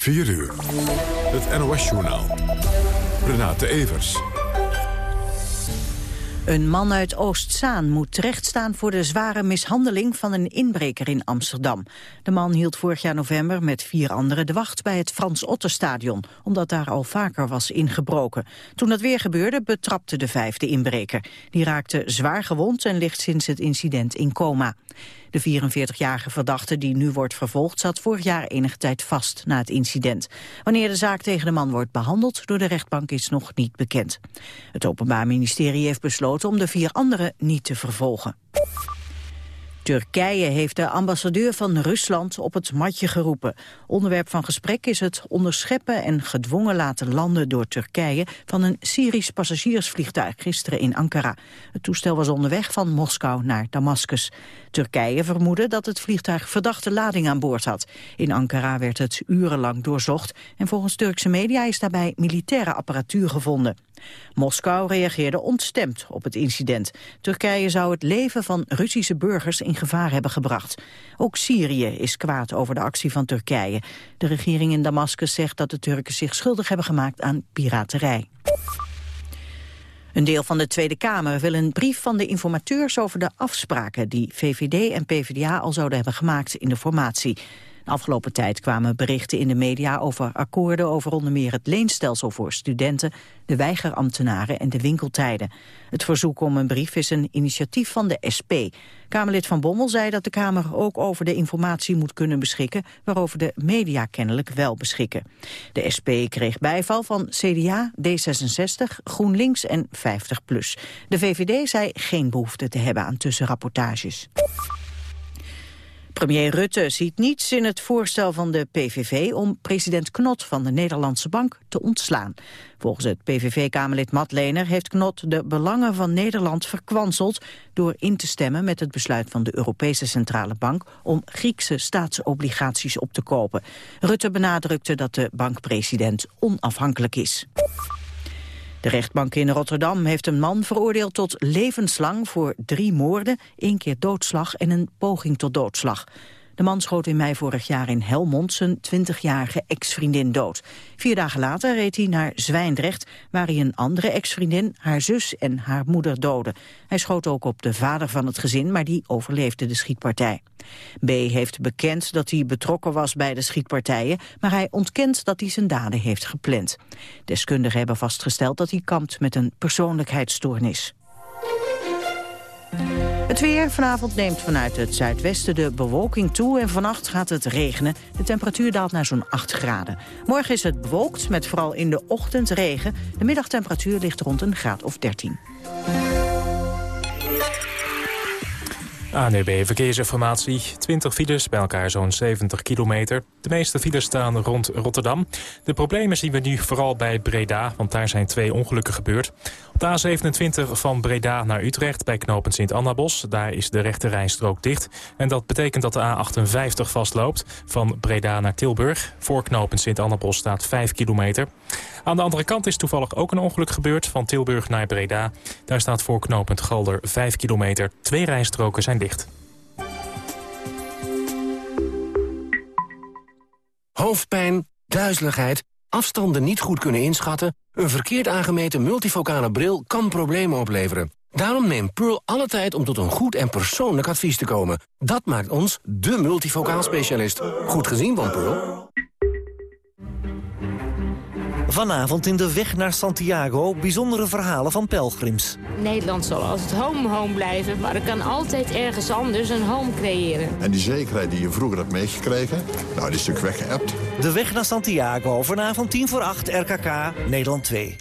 4 uur. Het NOS-journaal. Renate Evers. Een man uit Oostzaan moet terechtstaan voor de zware mishandeling van een inbreker in Amsterdam. De man hield vorig jaar november met vier anderen de wacht bij het Frans Otterstadion, omdat daar al vaker was ingebroken. Toen dat weer gebeurde, betrapte de vijfde inbreker. Die raakte zwaar gewond en ligt sinds het incident in coma. De 44-jarige verdachte die nu wordt vervolgd zat vorig jaar enige tijd vast na het incident. Wanneer de zaak tegen de man wordt behandeld door de rechtbank is nog niet bekend. Het Openbaar Ministerie heeft besloten om de vier anderen niet te vervolgen. Turkije heeft de ambassadeur van Rusland op het matje geroepen. Onderwerp van gesprek is het onderscheppen en gedwongen laten landen door Turkije van een Syrisch passagiersvliegtuig gisteren in Ankara. Het toestel was onderweg van Moskou naar Damascus. Turkije vermoedde dat het vliegtuig verdachte lading aan boord had. In Ankara werd het urenlang doorzocht en volgens Turkse media is daarbij militaire apparatuur gevonden. Moskou reageerde ontstemd op het incident. Turkije zou het leven van Russische burgers in gevaar hebben gebracht. Ook Syrië is kwaad over de actie van Turkije. De regering in Damascus zegt dat de Turken zich schuldig hebben gemaakt aan piraterij. Een deel van de Tweede Kamer wil een brief van de informateurs over de afspraken die VVD en PvdA al zouden hebben gemaakt in de formatie. Afgelopen tijd kwamen berichten in de media over akkoorden over onder meer het leenstelsel voor studenten, de weigerambtenaren en de winkeltijden. Het verzoek om een brief is een initiatief van de SP. Kamerlid Van Bommel zei dat de Kamer ook over de informatie moet kunnen beschikken waarover de media kennelijk wel beschikken. De SP kreeg bijval van CDA, D66, GroenLinks en 50PLUS. De VVD zei geen behoefte te hebben aan tussenrapportages. Premier Rutte ziet niets in het voorstel van de PVV om president Knot van de Nederlandse Bank te ontslaan. Volgens het PVV-kamerlid Matlener heeft Knot de belangen van Nederland verkwanseld door in te stemmen met het besluit van de Europese Centrale Bank om Griekse staatsobligaties op te kopen. Rutte benadrukte dat de bankpresident onafhankelijk is. De rechtbank in Rotterdam heeft een man veroordeeld tot levenslang voor drie moorden, één keer doodslag en een poging tot doodslag. De man schoot in mei vorig jaar in Helmond zijn 20-jarige ex-vriendin dood. Vier dagen later reed hij naar Zwijndrecht, waar hij een andere ex-vriendin, haar zus en haar moeder doodde. Hij schoot ook op de vader van het gezin, maar die overleefde de schietpartij. B. heeft bekend dat hij betrokken was bij de schietpartijen, maar hij ontkent dat hij zijn daden heeft gepland. Deskundigen hebben vastgesteld dat hij kampt met een persoonlijkheidsstoornis. Het weer vanavond neemt vanuit het zuidwesten de bewolking toe... en vannacht gaat het regenen. De temperatuur daalt naar zo'n 8 graden. Morgen is het bewolkt met vooral in de ochtend regen. De middagtemperatuur ligt rond een graad of 13. ANUB Verkeersinformatie. 20 files, bij elkaar zo'n 70 kilometer. De meeste files staan rond Rotterdam. De problemen zien we nu vooral bij Breda, want daar zijn twee ongelukken gebeurd. Op de A27 van Breda naar Utrecht bij knooppunt Sint-Annabos. Daar is de rechte rijstrook dicht. En dat betekent dat de A58 vastloopt van Breda naar Tilburg. Voor knooppunt Sint-Annabos staat 5 kilometer. Aan de andere kant is toevallig ook een ongeluk gebeurd van Tilburg naar Breda. Daar staat voor knooppunt Galder 5 kilometer. Twee rijstroken zijn Hoofdpijn, duizeligheid, afstanden niet goed kunnen inschatten... een verkeerd aangemeten multifocale bril kan problemen opleveren. Daarom neemt Pearl alle tijd om tot een goed en persoonlijk advies te komen. Dat maakt ons de multifocaal specialist. Goed gezien van Pearl. Vanavond in de weg naar Santiago bijzondere verhalen van pelgrims. Nederland zal altijd home home blijven, maar er kan altijd ergens anders een home creëren. En die zekerheid die je vroeger hebt meegekregen, nou die is natuurlijk weggeëpt. De weg naar Santiago, vanavond 10 voor 8 RKK, Nederland 2.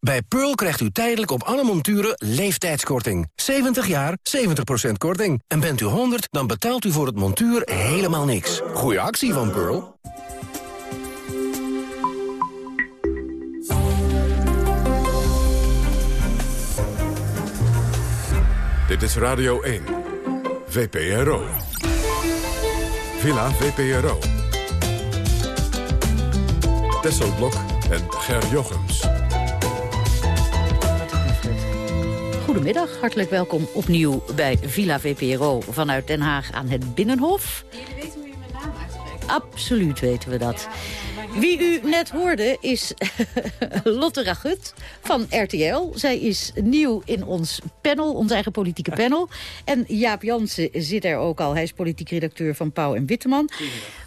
Bij Pearl krijgt u tijdelijk op alle monturen leeftijdskorting. 70 jaar, 70% korting. En bent u 100, dan betaalt u voor het montuur helemaal niks. Goeie actie van Pearl. Dit is Radio 1. VPRO. Villa VPRO. Tesselblok en Ger Jochems. Goedemiddag, hartelijk welkom opnieuw bij Villa VPRO vanuit Den Haag aan het Binnenhof. Jullie weten hoe je mijn naam uitspreekt. Absoluut weten we dat. Wie u net hoorde is Lotte Ragut van RTL. Zij is nieuw in ons panel, ons eigen politieke panel. En Jaap Jansen zit er ook al. Hij is politiek redacteur van Pauw en Witteman.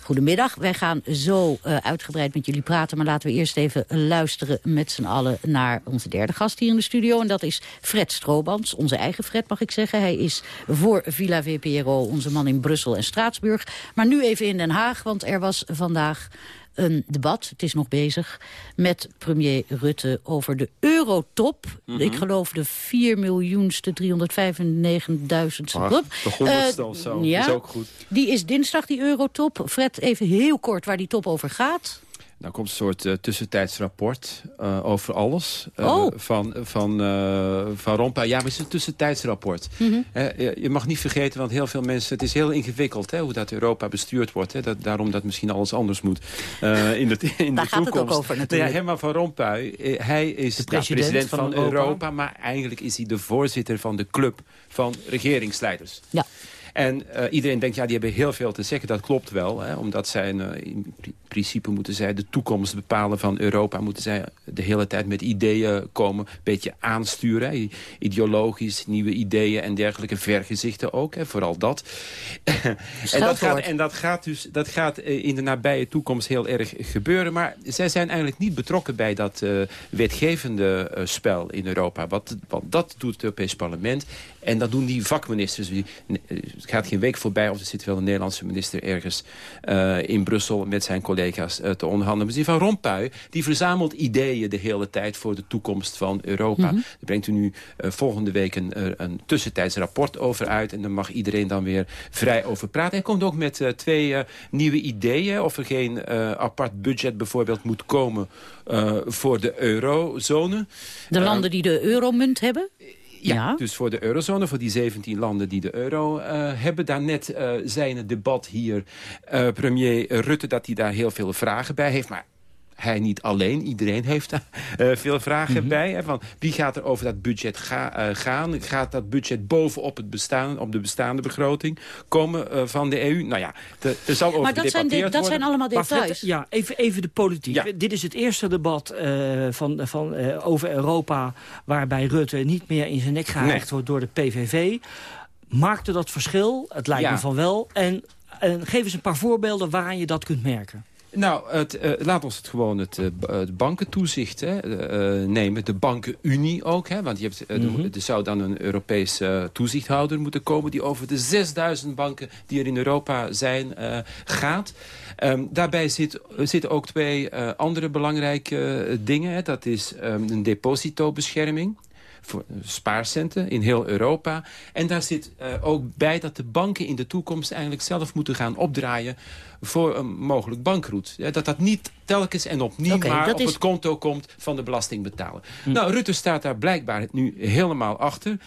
Goedemiddag. Wij gaan zo uh, uitgebreid met jullie praten. Maar laten we eerst even luisteren met z'n allen naar onze derde gast hier in de studio. En dat is Fred Stroobans. Onze eigen Fred mag ik zeggen. Hij is voor Villa VPRO onze man in Brussel en Straatsburg. Maar nu even in Den Haag, want er was vandaag een debat, het is nog bezig, met premier Rutte over de eurotop. Mm Ik geloof de 4 miljoenste 395.000 club. De honderdste uh, of zo, ja, is ook goed. Die is dinsdag, die eurotop. Fred, even heel kort waar die top over gaat. Nou komt een soort uh, tussentijds rapport uh, over alles. Uh, oh. Van, van, van Rompuy. Ja, maar het is een tussentijdsrapport. Mm -hmm. je, mag niet vergeten, want heel veel mensen... Het is heel ingewikkeld hè, hoe dat Europa bestuurd wordt. Hè, dat, daarom dat misschien alles anders moet in de, in Daar de gaat toekomst. het ook over natuurlijk. Ja, Herman van Rompuy, hij is de president, ja, president van, van Europa. Europa. Maar eigenlijk is hij de voorzitter van de club van regeringsleiders. Ja. En uh, iedereen denkt, ja, die hebben heel veel te zeggen. Dat klopt wel, hè, omdat zij uh, in principe moeten zij de toekomst bepalen van Europa. Moeten zij de hele tijd met ideeën komen, een beetje aansturen. Hè, ideologisch, nieuwe ideeën en dergelijke vergezichten ook. Hè, vooral dat. en, dat gaat, en dat gaat dus dat gaat uh, in de nabije toekomst heel erg gebeuren. Maar zij zijn eigenlijk niet betrokken bij dat wetgevende spel in Europa. Wat, want dat doet het Europees Parlement. En dat doen die vakministers. Die, het gaat geen week voorbij of er zit wel een Nederlandse minister ergens uh, in Brussel met zijn collega's uh, te onderhandelen. Maar die van Rompuy, die verzamelt ideeën de hele tijd voor de toekomst van Europa. Mm -hmm. Daar brengt u nu uh, volgende week een, een tussentijds rapport over uit. En dan mag iedereen dan weer vrij over praten. Hij komt ook met twee nieuwe ideeën. Of er geen apart budget bijvoorbeeld moet komen voor de eurozone. De landen die de euromunt hebben? Ja, dus voor de eurozone, voor die 17 landen die de euro uh, hebben. Daarnet uh, zei in het debat hier uh, premier Rutte dat hij daar heel veel vragen bij heeft. Maar hij niet alleen. Iedereen heeft daar uh, veel vragen mm -hmm. bij. Hè, van wie gaat er over dat budget ga, uh, gaan? Gaat dat budget bovenop het bestaan, op de bestaande begroting komen uh, van de EU? Nou ja, er zal over Maar dat, zijn, de, dat zijn allemaal details. Fred, ja, even, even de politiek. Ja. Dit is het eerste debat van, van, over Europa... waarbij Rutte niet meer in zijn nek nee. wordt door de PVV. Maakte dat verschil? Het lijkt ja. me van wel. En, en geef eens een paar voorbeelden waaraan je dat kunt merken. Nou, het, uh, laat ons het gewoon het, uh, het bankentoezicht hè, uh, nemen. De bankenunie ook. Hè, want je hebt, mm -hmm. er zou dan een Europese toezichthouder moeten komen... die over de 6000 banken die er in Europa zijn gaat. Um, daarbij zit, zitten ook twee andere belangrijke dingen. Hè. Dat is um, een depositobescherming voor spaarcenten in heel Europa. En daar zit uh, ook bij dat de banken in de toekomst eigenlijk zelf moeten gaan opdraaien voor een mogelijk bankroet. Dat dat niet telkens en opnieuw okay, maar op is... het konto komt van de belastingbetaler. Hm. Nou, Rutte staat daar blijkbaar nu helemaal achter. Uh,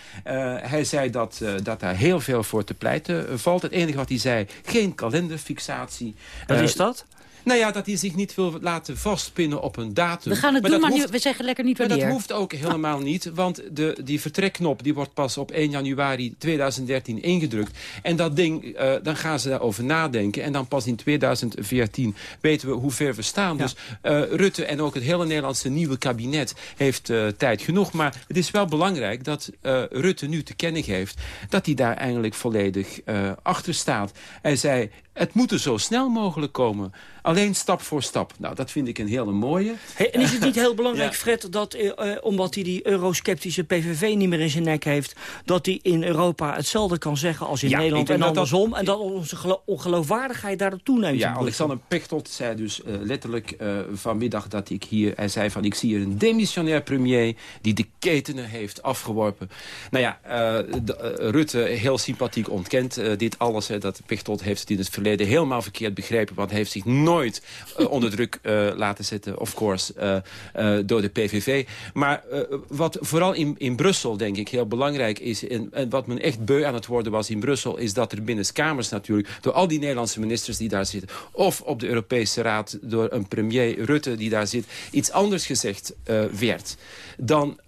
hij zei dat, uh, dat daar heel veel voor te pleiten valt. Het enige wat hij zei, geen kalenderfixatie. Wat is dat? Nou ja, dat hij zich niet wil laten vastpinnen op een datum. We gaan het maar doen, maar hoeft, nu, we zeggen lekker niet wanneer. Maar dat hoeft ook helemaal niet, want de, die vertrekknop die wordt pas op 1 januari 2013 ingedrukt. En dat ding, uh, dan gaan ze daarover nadenken. En dan pas in 2014 weten we hoe ver we staan. Ja. Dus uh, Rutte en ook het hele Nederlandse nieuwe kabinet heeft uh, tijd genoeg. Maar het is wel belangrijk dat Rutte nu te kennen geeft... dat hij daar eigenlijk volledig achter staat. Hij zei, het moet er zo snel mogelijk komen. Alleen stap voor stap. Nou, dat vind ik een hele mooie. Hey, en is het niet heel belangrijk, ja. Fred, dat uh, omdat hij die eurosceptische PVV niet meer in zijn nek heeft... dat hij in Europa hetzelfde kan zeggen als in ja, Nederland en andersom... Dat... en dat onze gelo ongeloofwaardigheid daardoor toeneemt? Ja, Alexander Pechtold zei dus uh, letterlijk uh, vanmiddag dat ik hier... hij zei van, ik zie hier een demissionair premier... die de ketenen heeft afgeworpen. Nou ja, Rutte heel sympathiek ontkent dit alles. Hè, dat Pechtold heeft het in het verleden helemaal verkeerd begrepen... want hij heeft zich nooit uh, onder druk uh, laten zetten, of course, uh, door de PVV. Maar wat vooral in, in Brussel, denk ik, heel belangrijk is... En, en, wat men echt beu aan het worden was in Brussel... is dat er binnen kamers natuurlijk, door al die Nederlandse ministers die daar zitten... of op de Europese Raad door een premier Rutte die daar zit... iets anders gezegd werd dan,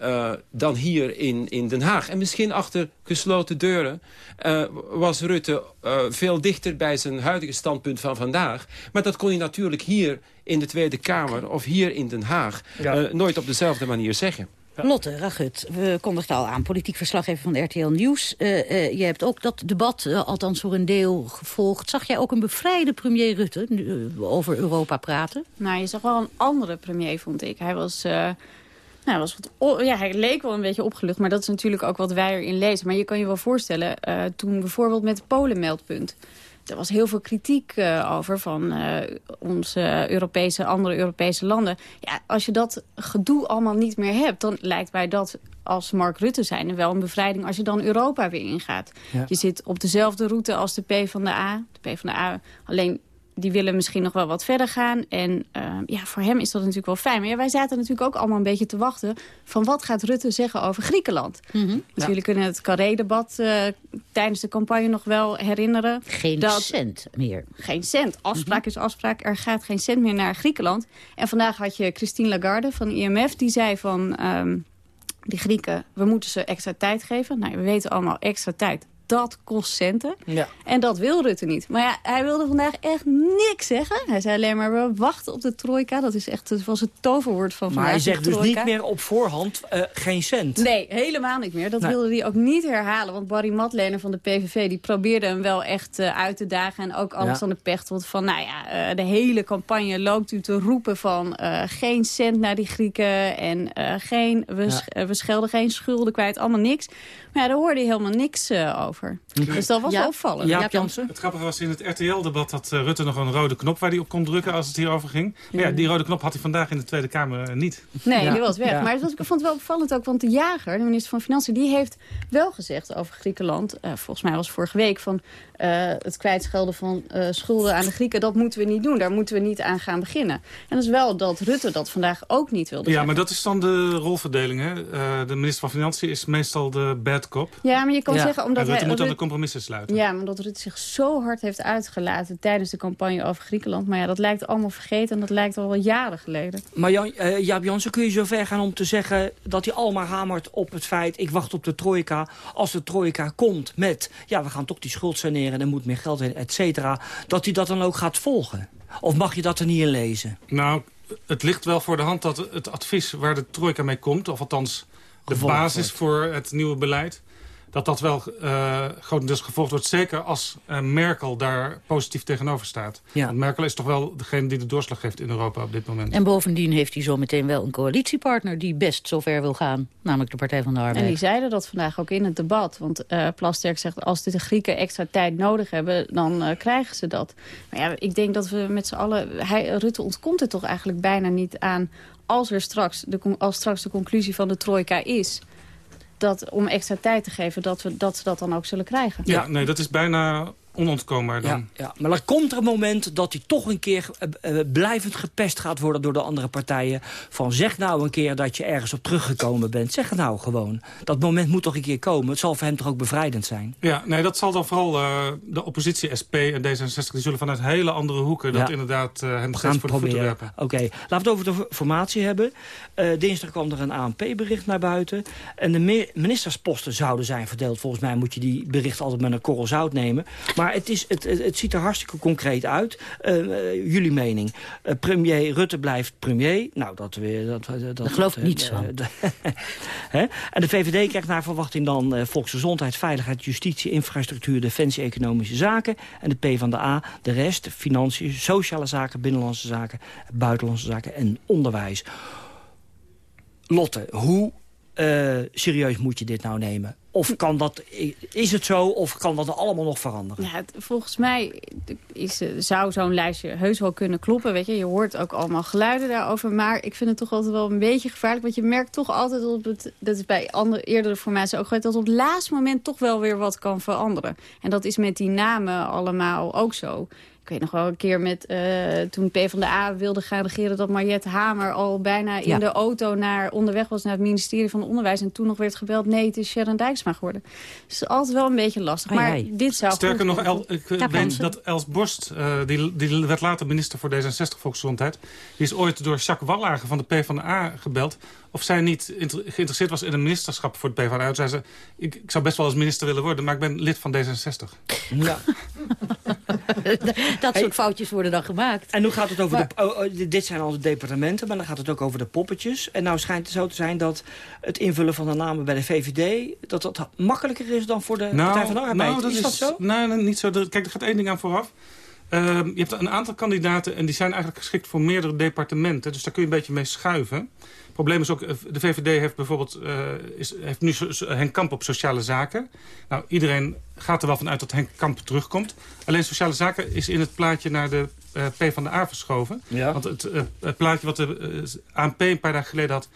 dan hier in, in Den Haag. En misschien achter gesloten deuren was Rutte veel dichter bij zijn huidige standpunt van vandaag. Maar dat kon hij natuurlijk hier in de Tweede Kamer of hier in Den Haag... Eh, nooit op dezelfde manier zeggen. Lotte Ragut, we kondigden al aan, politiek verslaggever van RTL Nieuws. Uh, uh, je hebt ook dat debat, uh, althans voor een deel, gevolgd. Zag jij ook een bevrijde premier Rutte over Europa praten? Nou, je zag wel een andere premier, vond ik. Hij was... Nou, was wat, ja, hij leek wel een beetje opgelucht, maar dat is natuurlijk ook wat wij erin lezen. Maar je kan je wel voorstellen, toen bijvoorbeeld met het Polen-meldpunt er was heel veel kritiek uh, over van uh, onze Europese, andere Europese landen. Ja, als je dat gedoe allemaal niet meer hebt, dan lijkt mij dat als Mark Rutte zijn wel een bevrijding als je dan Europa weer ingaat. Ja. Je zit op dezelfde route als de PvdA. De PvdA alleen die willen misschien nog wel wat verder gaan. En uh, ja, voor hem is dat natuurlijk wel fijn. Maar ja, wij zaten natuurlijk ook allemaal een beetje te wachten... van wat gaat Rutte zeggen over Griekenland. Mm -hmm. Dus jullie kunnen het Carré-debat uh, tijdens de campagne nog wel herinneren. Geen dat, cent meer. Geen cent. Afspraak mm -hmm. is afspraak. Er gaat geen cent meer naar Griekenland. En vandaag had je Christine Lagarde van IMF. Die zei van... Um, die Grieken, we moeten ze extra tijd geven. Nou, we weten allemaal, extra tijd dat kost centen. Ja. En dat wil Rutte niet. Maar ja, hij wilde vandaag echt niks zeggen. Hij zei alleen maar, we wachten op de trojka. Dat is echt, was het toverwoord van vandaag. Maar hij zegt dus niet meer op voorhand uh, geen cent. Nee, helemaal niet meer. Dat nee. wilde hij ook niet herhalen. Want Barry Matlener van de PVV, die probeerde hem wel echt uh, uit te dagen. En ook alles ja. Pechtold van, nou ja, uh, de hele campagne loopt u te roepen van... geen cent naar die Grieken en geen, we, ja. we schelden geen schulden kwijt, allemaal niks. Maar ja, daar hoorde je helemaal niks over. Dus dat was ja. opvallend. Ja, Jansen? Het grappige was in het RTL-debat dat uh, Rutte nog een rode knop waar hij op kon drukken als het hierover ging. Maar ja, die rode knop had hij vandaag in de Tweede Kamer uh, niet. Nee, ja. die was weg. Maar was, ik vond het wel opvallend ook, want de jager, de minister van Financiën, die heeft wel gezegd over Griekenland, uh, volgens mij was vorige week, van het kwijtschelden van schulden aan de Grieken, dat moeten we niet doen. Daar moeten we niet aan gaan beginnen. En dat is wel dat Rutte dat vandaag ook niet wilde Ja, zeggen. maar dat is dan de rolverdeling. Hè? de minister van Financiën is meestal de bad cop. Ja, maar je kan zeggen, omdat en Rutte hij, moet dan de compromissen sluiten. Ja, maar dat Rutte zich zo hard heeft uitgelaten tijdens de campagne over Griekenland. Maar ja, dat lijkt allemaal vergeten en dat lijkt al wel jaren geleden. Maar Jan, uh, Jaap Jansen, kun je zo ver gaan om te zeggen dat hij allemaal hamert op het feit... ik wacht op de trojka. Als de trojka komt met, ja, we gaan toch die schuld saneren... er moet meer geld in, et cetera, dat hij dat dan ook gaat volgen? Of mag je dat er niet in lezen? Nou, het ligt wel voor de hand dat het advies waar de trojka mee komt... of althans de Gevolgd basis wordt. voor het nieuwe beleid dat dat wel uh, grotendeels gevolgd wordt. Zeker als uh, Merkel daar positief tegenover staat. Ja. Want Merkel is toch wel degene die de doorslag geeft in Europa op dit moment. En bovendien heeft hij zo meteen wel een coalitiepartner... die best zover wil gaan, namelijk de Partij van de Arbeid. En die zeiden dat vandaag ook in het debat. Want uh, Plasterk zegt, als de Grieken extra tijd nodig hebben... dan krijgen ze dat. Maar ja, ik denk dat we met z'n allen... Hij, Rutte ontkomt er toch eigenlijk bijna niet aan... als, er straks de, als straks de conclusie van de trojka is dat om extra tijd te geven, dat, we, dat ze dat dan ook zullen krijgen. Ja, nee, dat is bijna onontkoombaar dan. Ja, ja, maar er komt er een moment dat hij toch een keer uh, blijvend gepest gaat worden door de andere partijen. Van zeg nou een keer dat je ergens op teruggekomen bent. Zeg het nou gewoon. Dat moment moet toch een keer komen. Het zal voor hem toch ook bevrijdend zijn. Ja, nee, dat zal dan vooral uh, de oppositie, SP en D66... die zullen vanuit hele andere hoeken ja. dat inderdaad uh, hem steeds voor de voeten werpen. Oké, okay. laten we het over de formatie hebben. dinsdag kwam er een ANP-bericht naar buiten. En de ministersposten zouden zijn verdeeld. Volgens mij moet je die berichten altijd met een korrel zout nemen. Maar maar het, is, het, het, ziet er hartstikke concreet uit. Uh, uh, jullie mening. Uh, premier Rutte blijft premier. Nou, dat weer... Dat, dat, dat geloof ik niets van. en de VVD krijgt naar verwachting dan volksgezondheid, veiligheid, justitie, infrastructuur, defensie, economische zaken. En de PvdA de rest, financiën, sociale zaken, binnenlandse zaken, buitenlandse zaken en onderwijs. Lotte, hoe serieus moet je dit nou nemen? Of kan dat, is het zo of kan dat allemaal nog veranderen? Ja, volgens mij is, zou zo'n lijstje heus wel kunnen kloppen. Weet je. je hoort ook allemaal geluiden daarover. Maar ik vind het toch altijd wel een beetje gevaarlijk. Want je merkt toch altijd, op het, dat is bij andere, eerdere formaties ook geweest... dat op het laatste moment toch wel weer wat kan veranderen. En dat is met die namen allemaal ook zo Ik weet nog wel een keer met, uh, toen PvdA wilde gaan regeren... dat Mariette Hamer al bijna in de auto naar, onderweg was naar het ministerie van Onderwijs. En toen nog werd gebeld, nee, het is Sharon Dijksma geworden. Dus het is altijd wel een beetje lastig. Maar dit zou Sterker nog, El, ik weet dat Els Borst, uh, die, die werd later minister voor D66 Volksgezondheid... die is ooit door Jacques Wallager van de PvdA gebeld of zij niet geïnteresseerd was in een ministerschap voor het PvdA. Toen zei ze, ik, ik, zou best wel als minister willen worden, maar ik ben lid van D66. Ja. dat soort foutjes worden dan gemaakt. En nu gaat het over de... Oh, oh, dit zijn al de departementen, maar dan gaat het ook over de poppetjes. En nou schijnt het zo te zijn dat het invullen van de namen bij de VVD... dat dat makkelijker is dan voor de nou, Partij van de Arbeid. Nou, dat is, dat zo? Nee, niet zo. Kijk, er gaat één ding aan vooraf. Ehm, je hebt een aantal kandidaten en die zijn eigenlijk geschikt voor meerdere departementen. Dus daar kun je een beetje mee schuiven probleem is ook, eh, de VVD heeft bijvoorbeeld uh, is, heeft nu Henk Kamp op sociale zaken. Nou, iedereen gaat er wel vanuit dat Henk Kamp terugkomt. Alleen sociale zaken is in het plaatje naar de uh, P van de A verschoven. Ja. Want het, het, plaatje wat de ANP een paar dagen geleden had...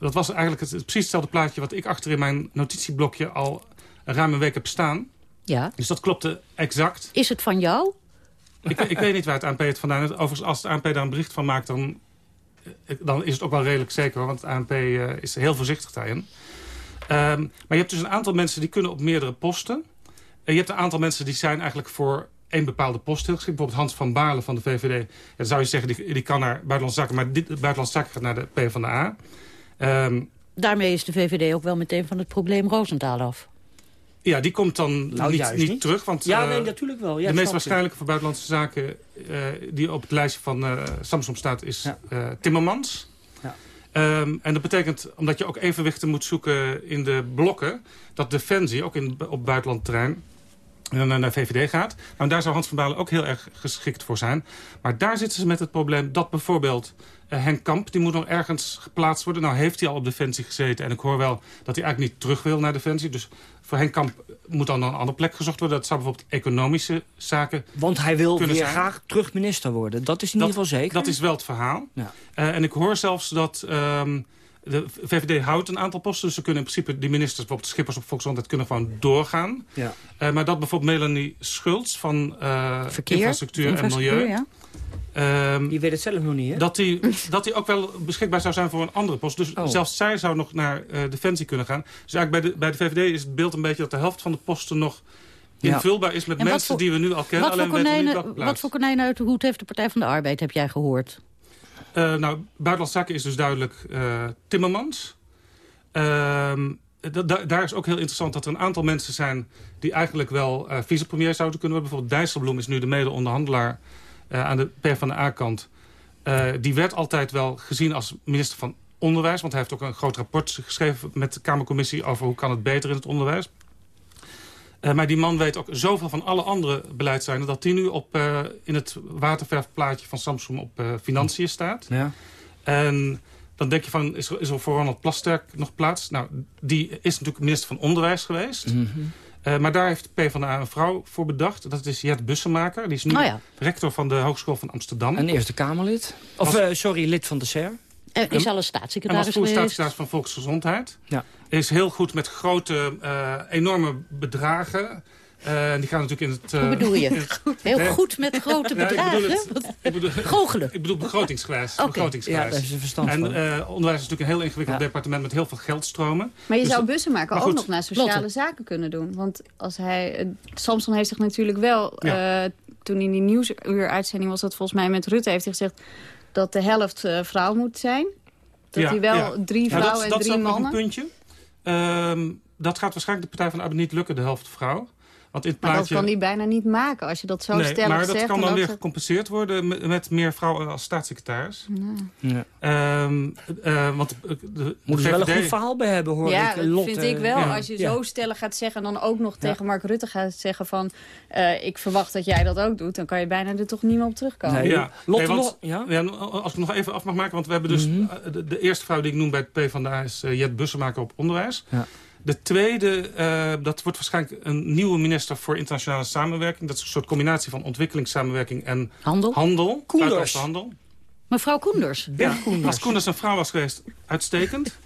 dat was eigenlijk het, precies hetzelfde plaatje wat ik achter in mijn notitieblokje al ruim een week heb staan. Ja. Dus dat klopte exact. Is het van jou? Ik, ik weet niet waar het ANP het vandaan is. Overigens, als het ANP daar een bericht van maakt... dan dan is het ook wel redelijk zeker, want het ANP uh, is heel voorzichtig daarin. Um, maar je hebt dus een aantal mensen die kunnen op meerdere posten. En je hebt een aantal mensen die zijn eigenlijk voor één bepaalde post heel geschikt. Bijvoorbeeld Hans van Baarle van de VVD. Ja, zou je zeggen, die, die kan naar Buitenlandse Zaken... maar dit, Buitenlandse Zaken gaat naar de PvdA. Um, ehm, Daarmee is de VVD ook wel meteen van het probleem Roosentaal af. Ja, die komt dan nou, niet, niet, terug. Want, ja, nee, eh, natuurlijk wel. Ja, de meest waarschijnlijke voor buitenlandse zaken uh, die op het lijstje van uh, Samsung staat is ja. Timmermans. Ja. Um, en dat betekent, omdat je ook evenwichten moet zoeken in de blokken... dat Defensie, ook in, op buitenland terrein, naar de VVD gaat. Nou, daar zou Hans van Balen ook heel erg geschikt voor zijn. Maar daar zitten ze met het probleem dat bijvoorbeeld Henk Kamp... die moet nog ergens geplaatst worden. Nou heeft hij al op Defensie gezeten. En ik hoor wel dat hij eigenlijk niet terug wil naar Defensie. Dus voor Henk Kamp moet dan een andere plek gezocht worden. Dat zou bijvoorbeeld economische zaken Want hij wil weer zijn. graag terug minister worden. Dat is in ieder geval zeker. Dat is wel het verhaal. Ja. Uh, en ik hoor zelfs dat... Um, de VVD houdt een aantal posten. Dus ze kunnen in principe die ministers, bijvoorbeeld Schippers op Volksgezondheid, kunnen gewoon doorgaan. Ja. Uh, maar dat bijvoorbeeld Melanie Schultz van uh, Verkeer, infrastructuur, infrastructuur, en Milieu... Ja. Um, die weet het zelf nog niet, hè? Dat hij dat die ook wel beschikbaar zou zijn voor een andere post. Dus oh. zelfs zij zou nog naar uh, Defensie kunnen gaan. Dus eigenlijk bij de, bij de VVD is het beeld een beetje dat de helft van de posten nog invulbaar is met mensen die we nu al kennen. Wat voor, konijnen, wat voor konijnen uit de hoed heeft de Partij van de Arbeid, heb jij gehoord? Uh, nou, Buitenlandse Zaken is dus duidelijk uh, Timmermans. Uh, daar is ook heel interessant dat er een aantal mensen zijn... die eigenlijk wel uh, vicepremier zouden kunnen worden. Bijvoorbeeld Dijsselbloem is nu de mede-onderhandelaar uh, aan de PvdA-kant. Uh, die werd altijd wel gezien als minister van Onderwijs. Want hij heeft ook een groot rapport geschreven met de Kamercommissie... over hoe kan het beter in het onderwijs. Uh, maar die man weet ook zoveel van alle andere beleidszijden... dat hij nu op, uh, in het waterverfplaatje van Samsung op uh, financiën staat. Ja. En dan denk je van, is er, is er voor Ronald Plasterk nog plaats? Nou, die is natuurlijk minister van Onderwijs geweest. Mm -hmm. Maar daar heeft PvdA een vrouw voor bedacht. Dat is Jet Bussemaker. Die is nu oh ja. rector van de Hogeschool van Amsterdam. Een Eerste Kamerlid. Of, Als, sorry, lid van de SER. Er is al een staatssecretaris En als staatssecretaris van Volksgezondheid. Ja. Is heel goed met grote, uh, enorme bedragen... Uh, die gaan natuurlijk in het... Uh, Hoe bedoel je? Heel goed met grote bedragen? Ja, ik bedoel ik bedoel, Goochelen? Ik bedoel begrotingsgrijs. Okay. begrotingsgrijs. Ja, daar is een verstand en. Uh, onderwijs is natuurlijk een heel ingewikkeld ja. departement met heel veel geldstromen. Maar je dus zou bussen maken ook nog naar sociale Lotte. zaken kunnen doen. Want als hij... Samson heeft zich natuurlijk wel... Ja. toen in die nieuwsuur-uitzending was dat volgens mij met Rutte... heeft hij gezegd dat de helft vrouw moet zijn. Dat hij wel drie vrouwen dat, en drie mannen... Dat is nog een puntje. Um, dat gaat waarschijnlijk de Partij van de Arbeid niet lukken, de helft vrouw. Want in het plaatje... Maar dat kan die bijna niet maken als je dat zo nee, stellig maar zegt. dat kan dan weer gecompenseerd worden met, met, meer vrouwen als staatssecretaris. Nee. Ja. Um, uh, want de, de Moeten ze wel een goed verhaal bij hebben, hoor ja, ik. Ja, dat vind ik wel. Ja. Als je zo stellig gaat zeggen en dan ook nog tegen Mark Rutte gaat zeggen van... Uh, ik verwacht dat jij dat ook doet, dan kan je bijna er toch niet meer op terugkomen. Nee, ja. Lotte, want, ja? ja? als ik nog even af mag maken, want we hebben dus... Mm -hmm. de, de, eerste vrouw die ik noem bij het PvdA is uh, Jet Bussemaker op onderwijs. Ja. De tweede, uh, dat wordt waarschijnlijk een nieuwe minister voor internationale samenwerking. Dat is een soort combinatie van ontwikkelingssamenwerking en handel. handel Koenders. handel. Mevrouw Koenders. Ja, Koenders. als Koenders een vrouw was geweest, uitstekend.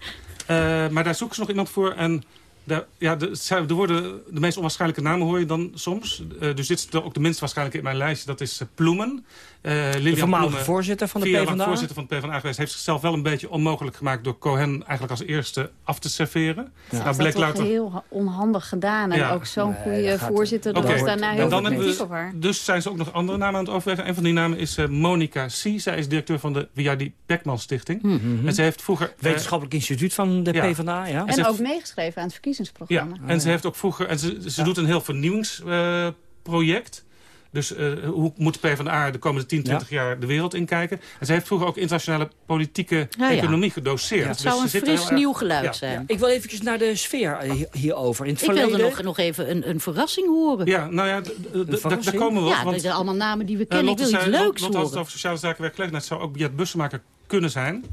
uh, maar daar zoeken ze nog iemand voor. En De, ja, de, er worden de meest onwaarschijnlijke namen hoor je dan soms. Uh, dus dit is ook de minst waarschijnlijke in mijn lijstje. Dat is uh, Ploemen. Uh, de voormalige voorzitter van de PvdA. voorzitter van de PvdA geweest. Heeft zichzelf wel een beetje onmogelijk gemaakt... door Cohen eigenlijk als eerste af te serveren. Ja. Nou, dat later... heel onhandig gedaan. En ja. ook zo'n goede voorzitter. Dat okay. was daarna heel veel kritiek op haar. Dus zijn ze ook nog andere namen aan het overwegen. Een van die namen is Monica C. Zij is directeur van de Wiardi Beckman Stichting. Mm -hmm. En ze heeft vroeger... Wetenschappelijk instituut van de PvdA, ja. En, ook meegeschreven aan het verkiezingsprogramma. Ja, en ze heeft ook vroeger... En ze, ze doet een heel vernieuwingsproject... Dus uh, hoe moet PvdA de komende 10, 20 ja. jaar de wereld inkijken? En ze heeft vroeger ook internationale politieke ja, economie gedoseerd. Ja. Het dus zou een fris nieuw geluid zijn. Ik wil eventjes naar de sfeer hierover. In het ik verleden... wilde nog, nog even een, een verrassing horen. Ja, nou ja, daar komen we Ja, dat zijn allemaal namen die we kennen. Uh, ik wil iets leuks horen. Lotte over sociale zaken werkgelegenheid zou ook Biet Bussemaker kunnen zijn.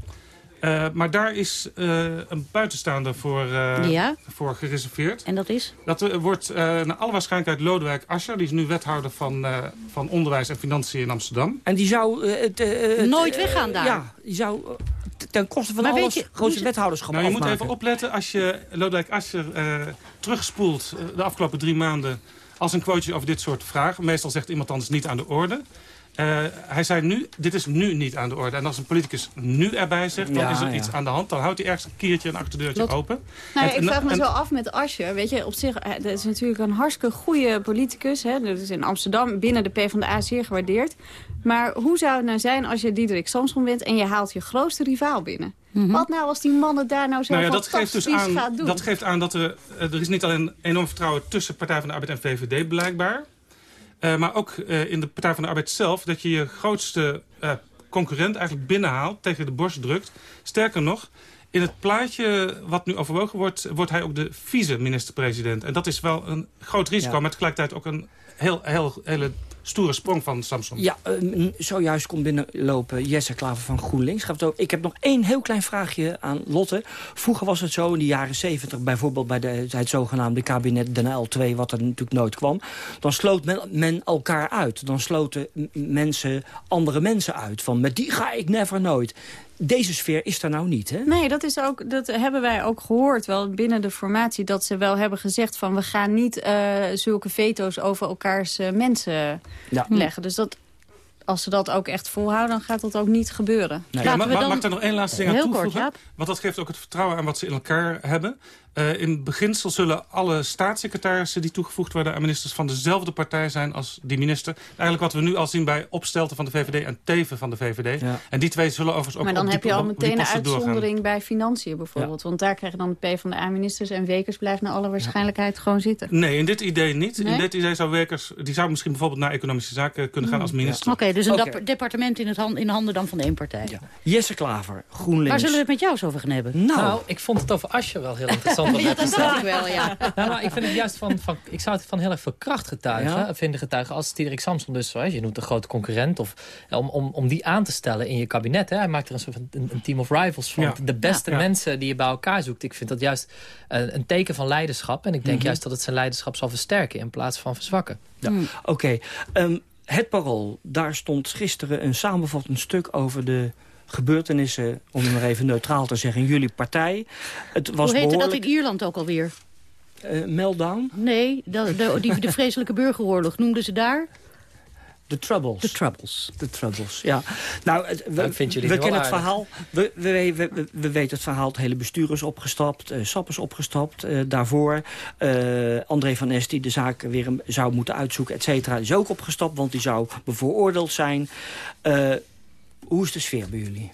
Uh, maar daar is uh, een buitenstaander voor, uh, ja. voor gereserveerd. En dat is? Dat wordt naar alle waarschijnlijkheid Lodewijk Asscher. Die is nu wethouder van, van Onderwijs en Financiën in Amsterdam. En die zou... Nooit weggaan daar? Ja, die zou ten koste van maar alles je, grote wethouderschap Nou, je afmaken. moet even opletten als je Lodewijk Asscher terugspoelt de afgelopen drie maanden... als een quoteje over dit soort vragen. Meestal zegt iemand anders niet aan de orde. Uh, hij zei nu, dit is nu niet aan de orde. En als een politicus nu erbij zegt, dan ja, is er ja. iets aan de hand. Dan houdt hij ergens een kiertje een achterdeurtje Lot. open. Nou, en, ik vraag me en, zo af met Asje. Weet je, op zich, dat is natuurlijk een hartstikke goede politicus. Hè? Dat is in Amsterdam binnen de PvdA zeer gewaardeerd. Maar hoe zou het nou zijn als je Diederik Samson bent... en je haalt je grootste rivaal binnen? Mm -hmm. Wat nou als die mannen daar nou zo nou ja, dat geeft dus aan, gaat doen? Dat geeft aan dat er, er is niet alleen enorm vertrouwen tussen Partij van de Arbeid en VVD blijkbaar. Uh, maar ook uh, in de Partij van de Arbeid zelf... dat je je grootste uh, concurrent eigenlijk binnenhaalt, tegen de borst drukt. Sterker nog, in het plaatje wat nu overwogen wordt... wordt hij ook de vice-minister-president. En dat is wel een groot risico, ja. maar tegelijkertijd ook een heel, heel, hele stoere sprong van Samsung. Ja, uh, zojuist komt binnenlopen Jesse Klaver van GroenLinks. Ik heb nog één heel klein vraagje aan Lotte. Vroeger was het zo in de jaren zeventig, bijvoorbeeld bij de, het zogenaamde kabinet Den L2, wat er natuurlijk nooit kwam. Dan sloot men, men elkaar uit. Dan sloten mensen andere mensen uit. Van met die ga ik never nooit deze sfeer is er nou niet, hè? Nee, dat, is ook, dat hebben wij ook gehoord wel binnen de formatie... dat ze wel hebben gezegd van we gaan niet uh, zulke veto's over elkaars uh, mensen ja. leggen. Dus dat, als ze dat ook echt volhouden, dan gaat dat ook niet gebeuren. Nee. Ja, mag, dan... mag ik daar nog één laatste ding aan toevoegen? Kort, ja. Want dat geeft ook het vertrouwen aan wat ze in elkaar hebben. Uh, in beginsel zullen alle staatssecretarissen die toegevoegd worden aan ministers van dezelfde partij zijn als die minister. Eigenlijk wat we nu al zien bij Opstelten van de VVD en Teven van de VVD. Ja. En die twee zullen overigens ook Maar dan op heb die, je al meteen een uitzondering doorgaan. bij financiën bijvoorbeeld. Ja. Want daar krijgen dan de PvdA-ministers en Wekers blijft naar alle waarschijnlijkheid gewoon zitten. Nee, in dit idee niet. Nee? In dit idee zou Wekers, die zou misschien bijvoorbeeld naar economische zaken kunnen gaan als minister. Oké, okay, dus een okay. departement in, het hand, in de handen dan van één partij. Jesse Klaver, GroenLinks. Waar zullen we het met jou eens over gaan hebben? Nou, nou ik vond het over Asje wel heel interessant. Ja, dat snap ik wel, ja. Nou, maar ik vind het juist van, van, ik zou het van heel erg veel kracht getuigen, ja. vinden getuigen als Diederik Samson dus, zoals je noemt een grote concurrent, of om, om, om die aan te stellen in je kabinet. Hè. Hij maakt er een soort van een, een team of rivals van. Ja. De beste ja. mensen die je bij elkaar zoekt. Ik vind dat juist een, een teken van leiderschap. En ik denk mm -hmm. juist dat het zijn leiderschap zal versterken in plaats van verzwakken. Ja. Mm. Oké. Okay. Um, het Parool, daar stond gisteren een samenvattend stuk over de gebeurtenissen, om het maar even neutraal te zeggen, in jullie partij. Het was Hoe heette behoorlijk... dat in Ierland ook alweer? Uh, meltdown? Nee, de, de, die, de vreselijke burgeroorlog noemden ze daar. De Troubles. De Troubles. De Troubles, ja. Nou, we, we kennen het verhaal. We, we, we, we, weten het verhaal. Het hele bestuur is opgestapt. Uh, Sap is opgestapt. Uh, daarvoor uh, André van Est, die de zaak weer zou moeten uitzoeken, et cetera, is ook opgestapt. Want die zou bevooroordeeld zijn. Hoe is de sfeer bij jullie?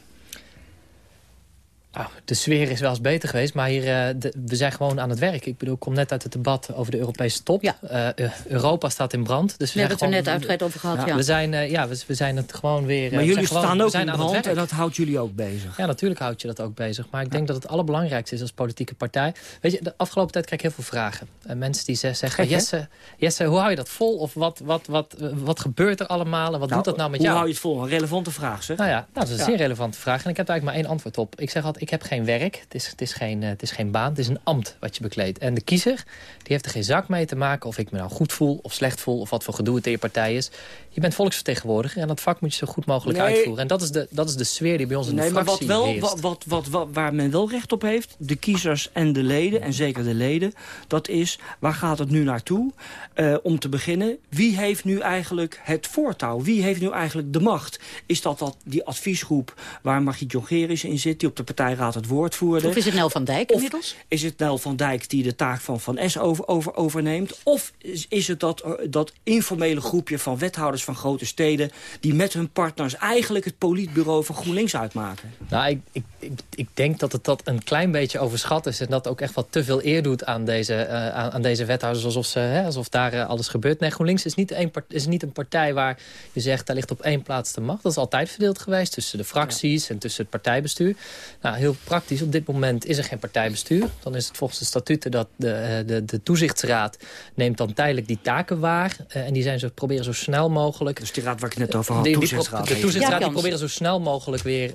Oh, de sfeer is wel eens beter geweest, maar hier, uh, de, we zijn gewoon aan het werk. Ik bedoel, ik kom net uit het debat over de Europese top. Ja. Uh, Europa staat in brand. Dus we, we hebben het er net uitgebreid over gehad, ja. ja. We, zijn, uh, ja we, we, zijn het gewoon weer... Maar jullie gewoon, staan ook in brand en dat houdt jullie ook bezig. Ja, natuurlijk houdt je dat ook bezig. Maar ik denk dat het allerbelangrijkste is als politieke partij. Weet je, de afgelopen tijd krijg ik heel veel vragen. mensen die zeggen, Gek, Jesse, Jesse, hoe hou je dat vol? Of wat, wat, wat, wat gebeurt er allemaal? En wat nou, doet dat nou met hoe jou? Hoe hou je het vol? Een relevante vraag, zeg. Nou ja, nou, dat is een zeer relevante vraag. En ik heb daar eigenlijk maar één antwoord op. Ik zeg altijd, ik heb geen werk, het is, het, is geen, het is geen baan, het is een ambt wat je bekleedt. En de kiezer, die heeft er geen zak mee te maken of ik me nou goed voel of slecht voel... of wat voor gedoe het in je partij is. Je bent volksvertegenwoordiger en dat vak moet je zo goed mogelijk uitvoeren. En dat is, de, dat is de sfeer die bij ons in de fractie maar wat wel, wat, wat, wat, waar men wel recht op heeft, de kiezers en de leden... en zeker de leden, dat is, waar gaat het nu naartoe? Uh, om te beginnen, wie heeft nu eigenlijk het voortouw? Wie heeft nu eigenlijk de macht? Is dat, dat die adviesgroep waar Margriet Jongeris in zit... die op de partijraad het woord voerde? Of is het Nel van Dijk inmiddels? is het Nel van Dijk die de taak van Van S over, over, overneemt? Of is, is het dat, uh, dat informele groepje van wethouders van grote steden... die met hun partners eigenlijk het politbureau van GroenLinks uitmaken? Nou, ik, ik, ik, ik denk dat het dat een klein beetje overschat is... en dat ook echt wat te veel eer doet aan deze, uh, aan, aan, deze wethouders... alsof, ze, hè, alsof daar uh, alles gebeurt. Nee, GroenLinks is niet, een, is niet een partij waar je zegt... daar ligt op één plaats de macht. Dat is altijd verdeeld geweest tussen de fracties ja. en tussen het partijbestuur. Nou, heel praktisch. Op dit moment is er geen partijbestuur. Dan is het volgens de statuten dat de, de, de toezichtsraad... neemt dan tijdelijk die taken waar. Uh, en die zijn ze proberen zo snel mogelijk... Dus die raad waar ik net over had, toezichtsraad. De, de toezichtsraad ja, die proberen zo snel mogelijk weer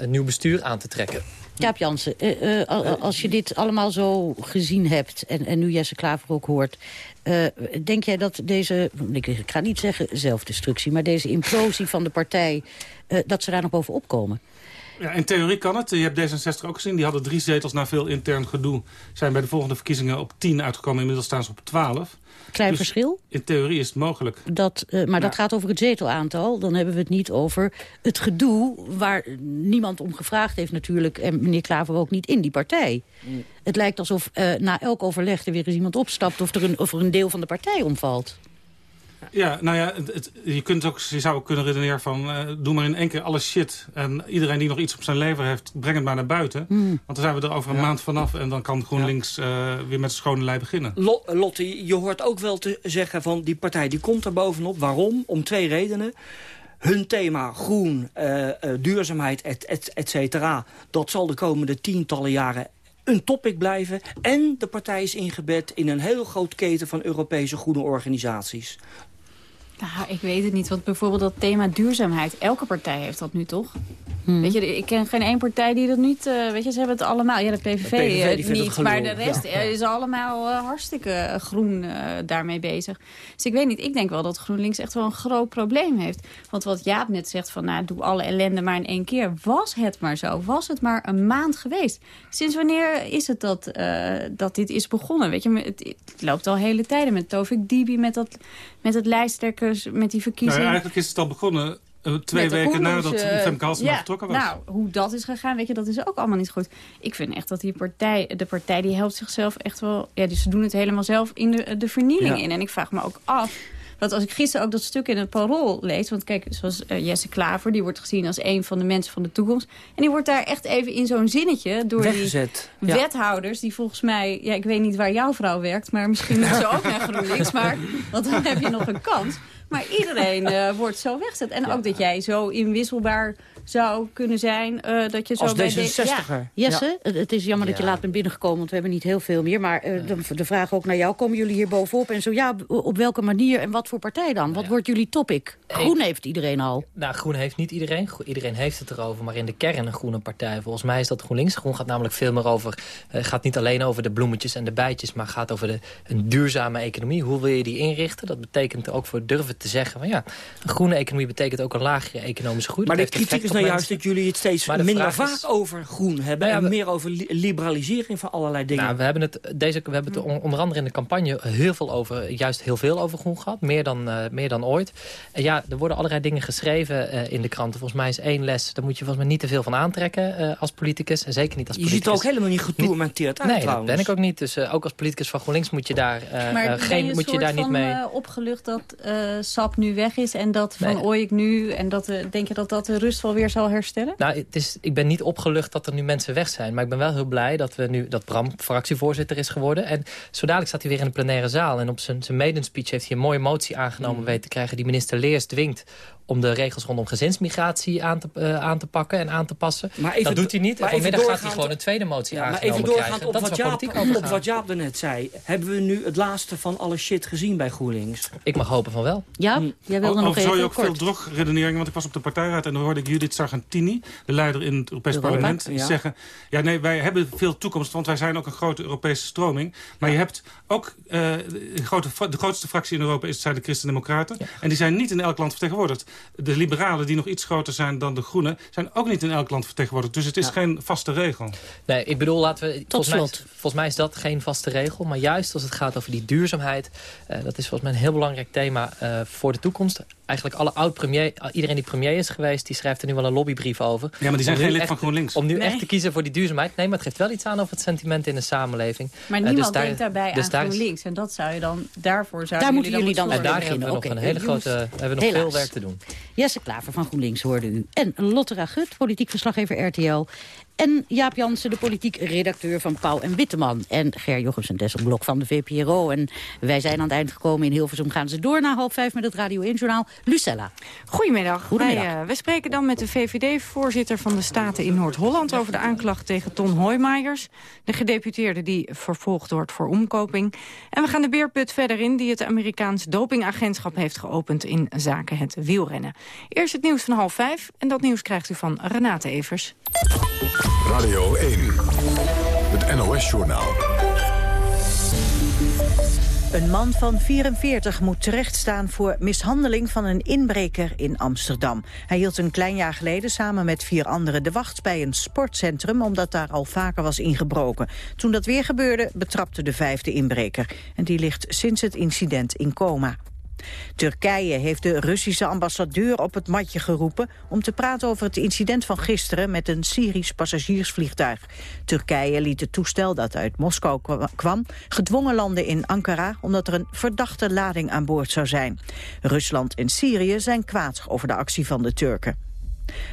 een nieuw bestuur aan te trekken. Jaap Jansen, uh, uh, als je dit allemaal zo gezien hebt... en, en nu Jesse Klaver ook hoort... Uh, denk jij dat deze, ik, ik ga niet zeggen zelfdestructie... maar deze implosie van de partij, dat ze daar nog bovenop komen? Ja, in theorie kan het. Je hebt D66 ook gezien. Die hadden drie zetels na veel intern gedoe. Zijn bij de volgende verkiezingen op 10 uitgekomen. Inmiddels staan ze op 12. Klein dus verschil? In theorie is het mogelijk. Dat, uh, maar ja. dat gaat over het zetelaantal. Dan hebben we het niet over het gedoe... waar niemand om gevraagd heeft natuurlijk... en meneer Klaver ook niet in die partij. Mm. Het lijkt alsof uh, na elk overleg er weer eens iemand opstapt... of er een, of er een deel van de partij omvalt. Ja, nou ja, het, het, je, kunt ook, je zou ook kunnen redeneren van... Uh, doe maar in één keer alle shit. En iedereen die nog iets op zijn lever heeft, breng het maar naar buiten. Mm. Want dan zijn we er over een ja. maand vanaf... en dan kan GroenLinks uh, weer met schone lei beginnen. Lotte, je hoort ook wel te zeggen van die partij die komt er bovenop. Waarom? Om twee redenen hun thema groen, uh, uh, duurzaamheid, et, et, et cetera... dat zal de komende tientallen jaren een topic blijven. En de partij is ingebed in een heel groot keten van Europese groene organisaties. Nou, ik weet het niet. Want bijvoorbeeld dat thema duurzaamheid. Elke partij heeft dat nu toch? Hmm. Weet je, ik ken geen één partij die dat niet... Uh, weet je, ze hebben het allemaal. Ja, de PVV, de PVV uh, niet. Maar de rest ja. is allemaal uh, hartstikke groen daarmee bezig. Dus ik weet niet. Ik denk wel dat GroenLinks echt wel een groot probleem heeft. Want wat Jaap net zegt van... Nou, doe alle ellende maar in één keer. Was het maar zo? Was het maar een maand geweest? Sinds wanneer is het dat, dat dit is begonnen? Weet je, het, het loopt al hele tijden met Tovik Dibi, met, dat, met het lijsttrekkers, met die verkiezingen. Nou, eigenlijk is het al begonnen twee weken nadat uh, Femke Halsema ja, vertrokken was. Nou, hoe dat is gegaan, weet je, dat is ook allemaal niet goed. Ik vind echt dat die partij, de partij die helpt zichzelf echt wel... Ja, dus ze doen het helemaal zelf in de, de vernieling ja. in. En ik vraag me ook af... Want als ik gisteren ook dat stuk in het parool lees... want kijk, zoals uh, Jesse Klaver... die wordt gezien als een van de mensen van de toekomst... en die wordt daar echt even in zo'n zinnetje... door Weggezet. die wethouders die volgens mij... ja, ik weet niet waar jouw vrouw werkt... maar misschien moet ze ook naar GroenLinks. Maar, want dan heb je nog een kans... Maar iedereen uh, wordt zo weggezet. En ja. ook dat jij zo inwisselbaar zou kunnen zijn. Uh, dat je zo Als bij D66er. Ja. Jesse, ja. het is jammer dat je laat bent binnengekomen... want we hebben niet heel veel meer. Maar uh, de, de, vraag ook naar jou. Komen jullie hier bovenop? En zo ja, op welke manier en wat voor partij dan? Wat wordt jullie topic? Groen heeft iedereen al. Nou, groen heeft niet iedereen. Iedereen heeft het erover. Maar in de kern een groene partij. Volgens mij is dat GroenLinks. Groen gaat namelijk veel meer over... gaat niet alleen over de bloemetjes en de bijtjes... maar gaat over de, een duurzame economie. Hoe wil je die inrichten? Dat betekent ook voor durven te zeggen... van ja, een groene economie betekent ook een lagere economische groei. Maar de kritiek is nou juist dat jullie het steeds minder vaak is... over groen hebben... Nou ja, en meer over li liberalisering van allerlei dingen. Nou, we hebben het, deze, we hebben het onder andere in de campagne heel veel over... juist heel veel over groen gehad, meer dan, uh, meer dan ooit. En ja, er worden allerlei dingen geschreven uh, in de kranten. Volgens mij is één les, daar moet je volgens mij niet te veel van aantrekken... Uh, als politicus, en zeker niet als politicus. Je ziet er ook helemaal niet getourmenteerd uit Nee, trouwens. dat ben ik ook niet. Dus ook als politicus van GroenLinks moet je daar, geen, moet je daar niet mee... Maar opgelucht dat SAP nu weg is... en dat Van nee. Ooyek nu... en dat, denk je dat dat de rust wel weer zal herstellen? Nou, het is, ik ben niet opgelucht dat er nu mensen weg zijn. Maar ik ben wel heel blij dat, we nu, dat Bram fractievoorzitter is geworden. En zo dadelijk staat hij weer in de plenaire zaal. En op zijn, zijn maiden speech heeft hij een mooie motie aangenomen mm. weten te krijgen... die minister Leers dwingt om de regels rondom gezinsmigratie aan te, uh, aan te pakken en aan te passen. Maar even, dat doet hij niet. En vanmiddag gaat hij gewoon een tweede motie ja, aangenomen maar even doorgaand op, wat Jaap, op wat Jaap er zei. Hebben we nu het laatste van alle shit gezien bij GroenLinks? Ik mag hopen van wel. Ja, hm. jij wilde nog even je ook veel drogredeneringen, want ik was op de partijraad... en dan hoorde ik Judith Sargentini, de leider in het Europees Parlement... zeggen, ja nee, wij hebben veel toekomst... want wij zijn ook een grote Europese stroming. Maar je hebt ook, uh, de, grote, de grootste fractie in Europa is, zijn de Christen-Democraten... en die zijn niet in elk land vertegenwoordigd. De liberalen, die nog iets groter zijn dan de groenen... zijn ook niet in elk land vertegenwoordigd. Dus het is geen vaste regel. Nee, ik bedoel, laten we... Tot volgens slot. Mij, volgens mij is dat geen vaste regel. Maar juist als het gaat over die duurzaamheid... Uh, dat is volgens mij een heel belangrijk thema... Uh, voor de toekomst. Eigenlijk alle oud-premier, iedereen die premier is geweest... die schrijft er nu wel een lobbybrief over. Ja, maar die zijn geen lid van GroenLinks. Om nu echt te kiezen voor die duurzaamheid. Nee, maar het geeft wel iets aan over het sentiment in de samenleving. Maar uh, niemand dus denkt daarbij dus aan GroenLinks. En dat zou je dan, daarvoor zou daar moeten jullie dan, En daar hebben we nog een hele grote, hebben we nog veel werk te doen. Jesse Klaver van GroenLinks hoorde u. En Lotte Ragut, politiek verslaggever RTL. En Jaap Jansen, de politiek redacteur van Pauw en Witteman. En Ger Jochemsen Desselblok van de VPRO. En wij zijn aan het eind gekomen in Hilversum. Gaan ze door na half vijf met het Radio 1-journaal. Lucella. Goedemiddag. Goedemiddag. Wij, uh, we spreken dan met de VVD-voorzitter van de Staten in Noord-Holland... over de aanklacht tegen Ton Hoijmaijers. De gedeputeerde die vervolgd wordt voor omkoping. En we gaan de beerput verder in... die het Amerikaans dopingagentschap heeft geopend in zaken het wielrennen. Eerst het nieuws van half vijf. En dat nieuws krijgt u van Renate Evers. Radio 1, het NOS-journaal. Een man van 44 moet terechtstaan voor mishandeling van een inbreker in Amsterdam. Hij hield een klein jaar geleden samen met vier anderen de wacht bij een sportcentrum... omdat daar al vaker was ingebroken. Toen dat weer gebeurde, betrapte de vijfde inbreker. En die ligt sinds het incident in coma. Turkije heeft de Russische ambassadeur op het matje geroepen... om te praten over het incident van gisteren met een Syrisch passagiersvliegtuig. Turkije liet het toestel dat uit Moskou kwam gedwongen landen in Ankara... omdat er een verdachte lading aan boord zou zijn. Rusland en Syrië zijn kwaad over de actie van de Turken.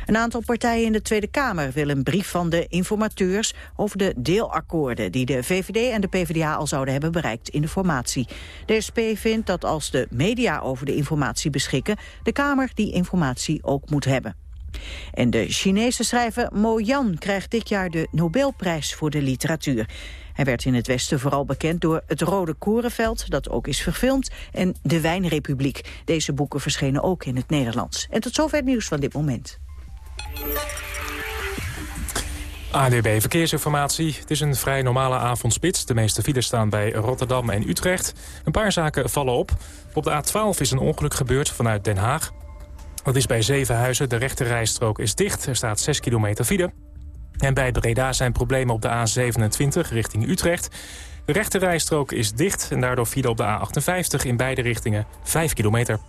Een aantal partijen in de Tweede Kamer willen een brief van de informateurs over de deelakkoorden die de VVD en de PvdA al zouden hebben bereikt in de formatie. De SP vindt dat als de media over de informatie beschikken, de Kamer die informatie ook moet hebben. En de Chinese schrijver Mo Yan krijgt dit jaar de Nobelprijs voor de literatuur. Hij werd in het Westen vooral bekend door Het Rode Korenveld, dat ook is verfilmd, en De Wijnrepubliek. Deze boeken verschenen ook in het Nederlands. En tot zover het nieuws van dit moment. ADB Verkeersinformatie. Het is een vrij normale avondspits. De meeste files staan bij Rotterdam en Utrecht. Een paar zaken vallen op. Op de A12 is een ongeluk gebeurd vanuit Den Haag. Dat is bij Zevenhuizen. De rechte rijstrook is dicht. Er staat 6 kilometer file. En bij Breda zijn problemen op de A27 richting Utrecht. De rechte rijstrook is dicht en daardoor file op de A58 in beide richtingen 5 kilometer.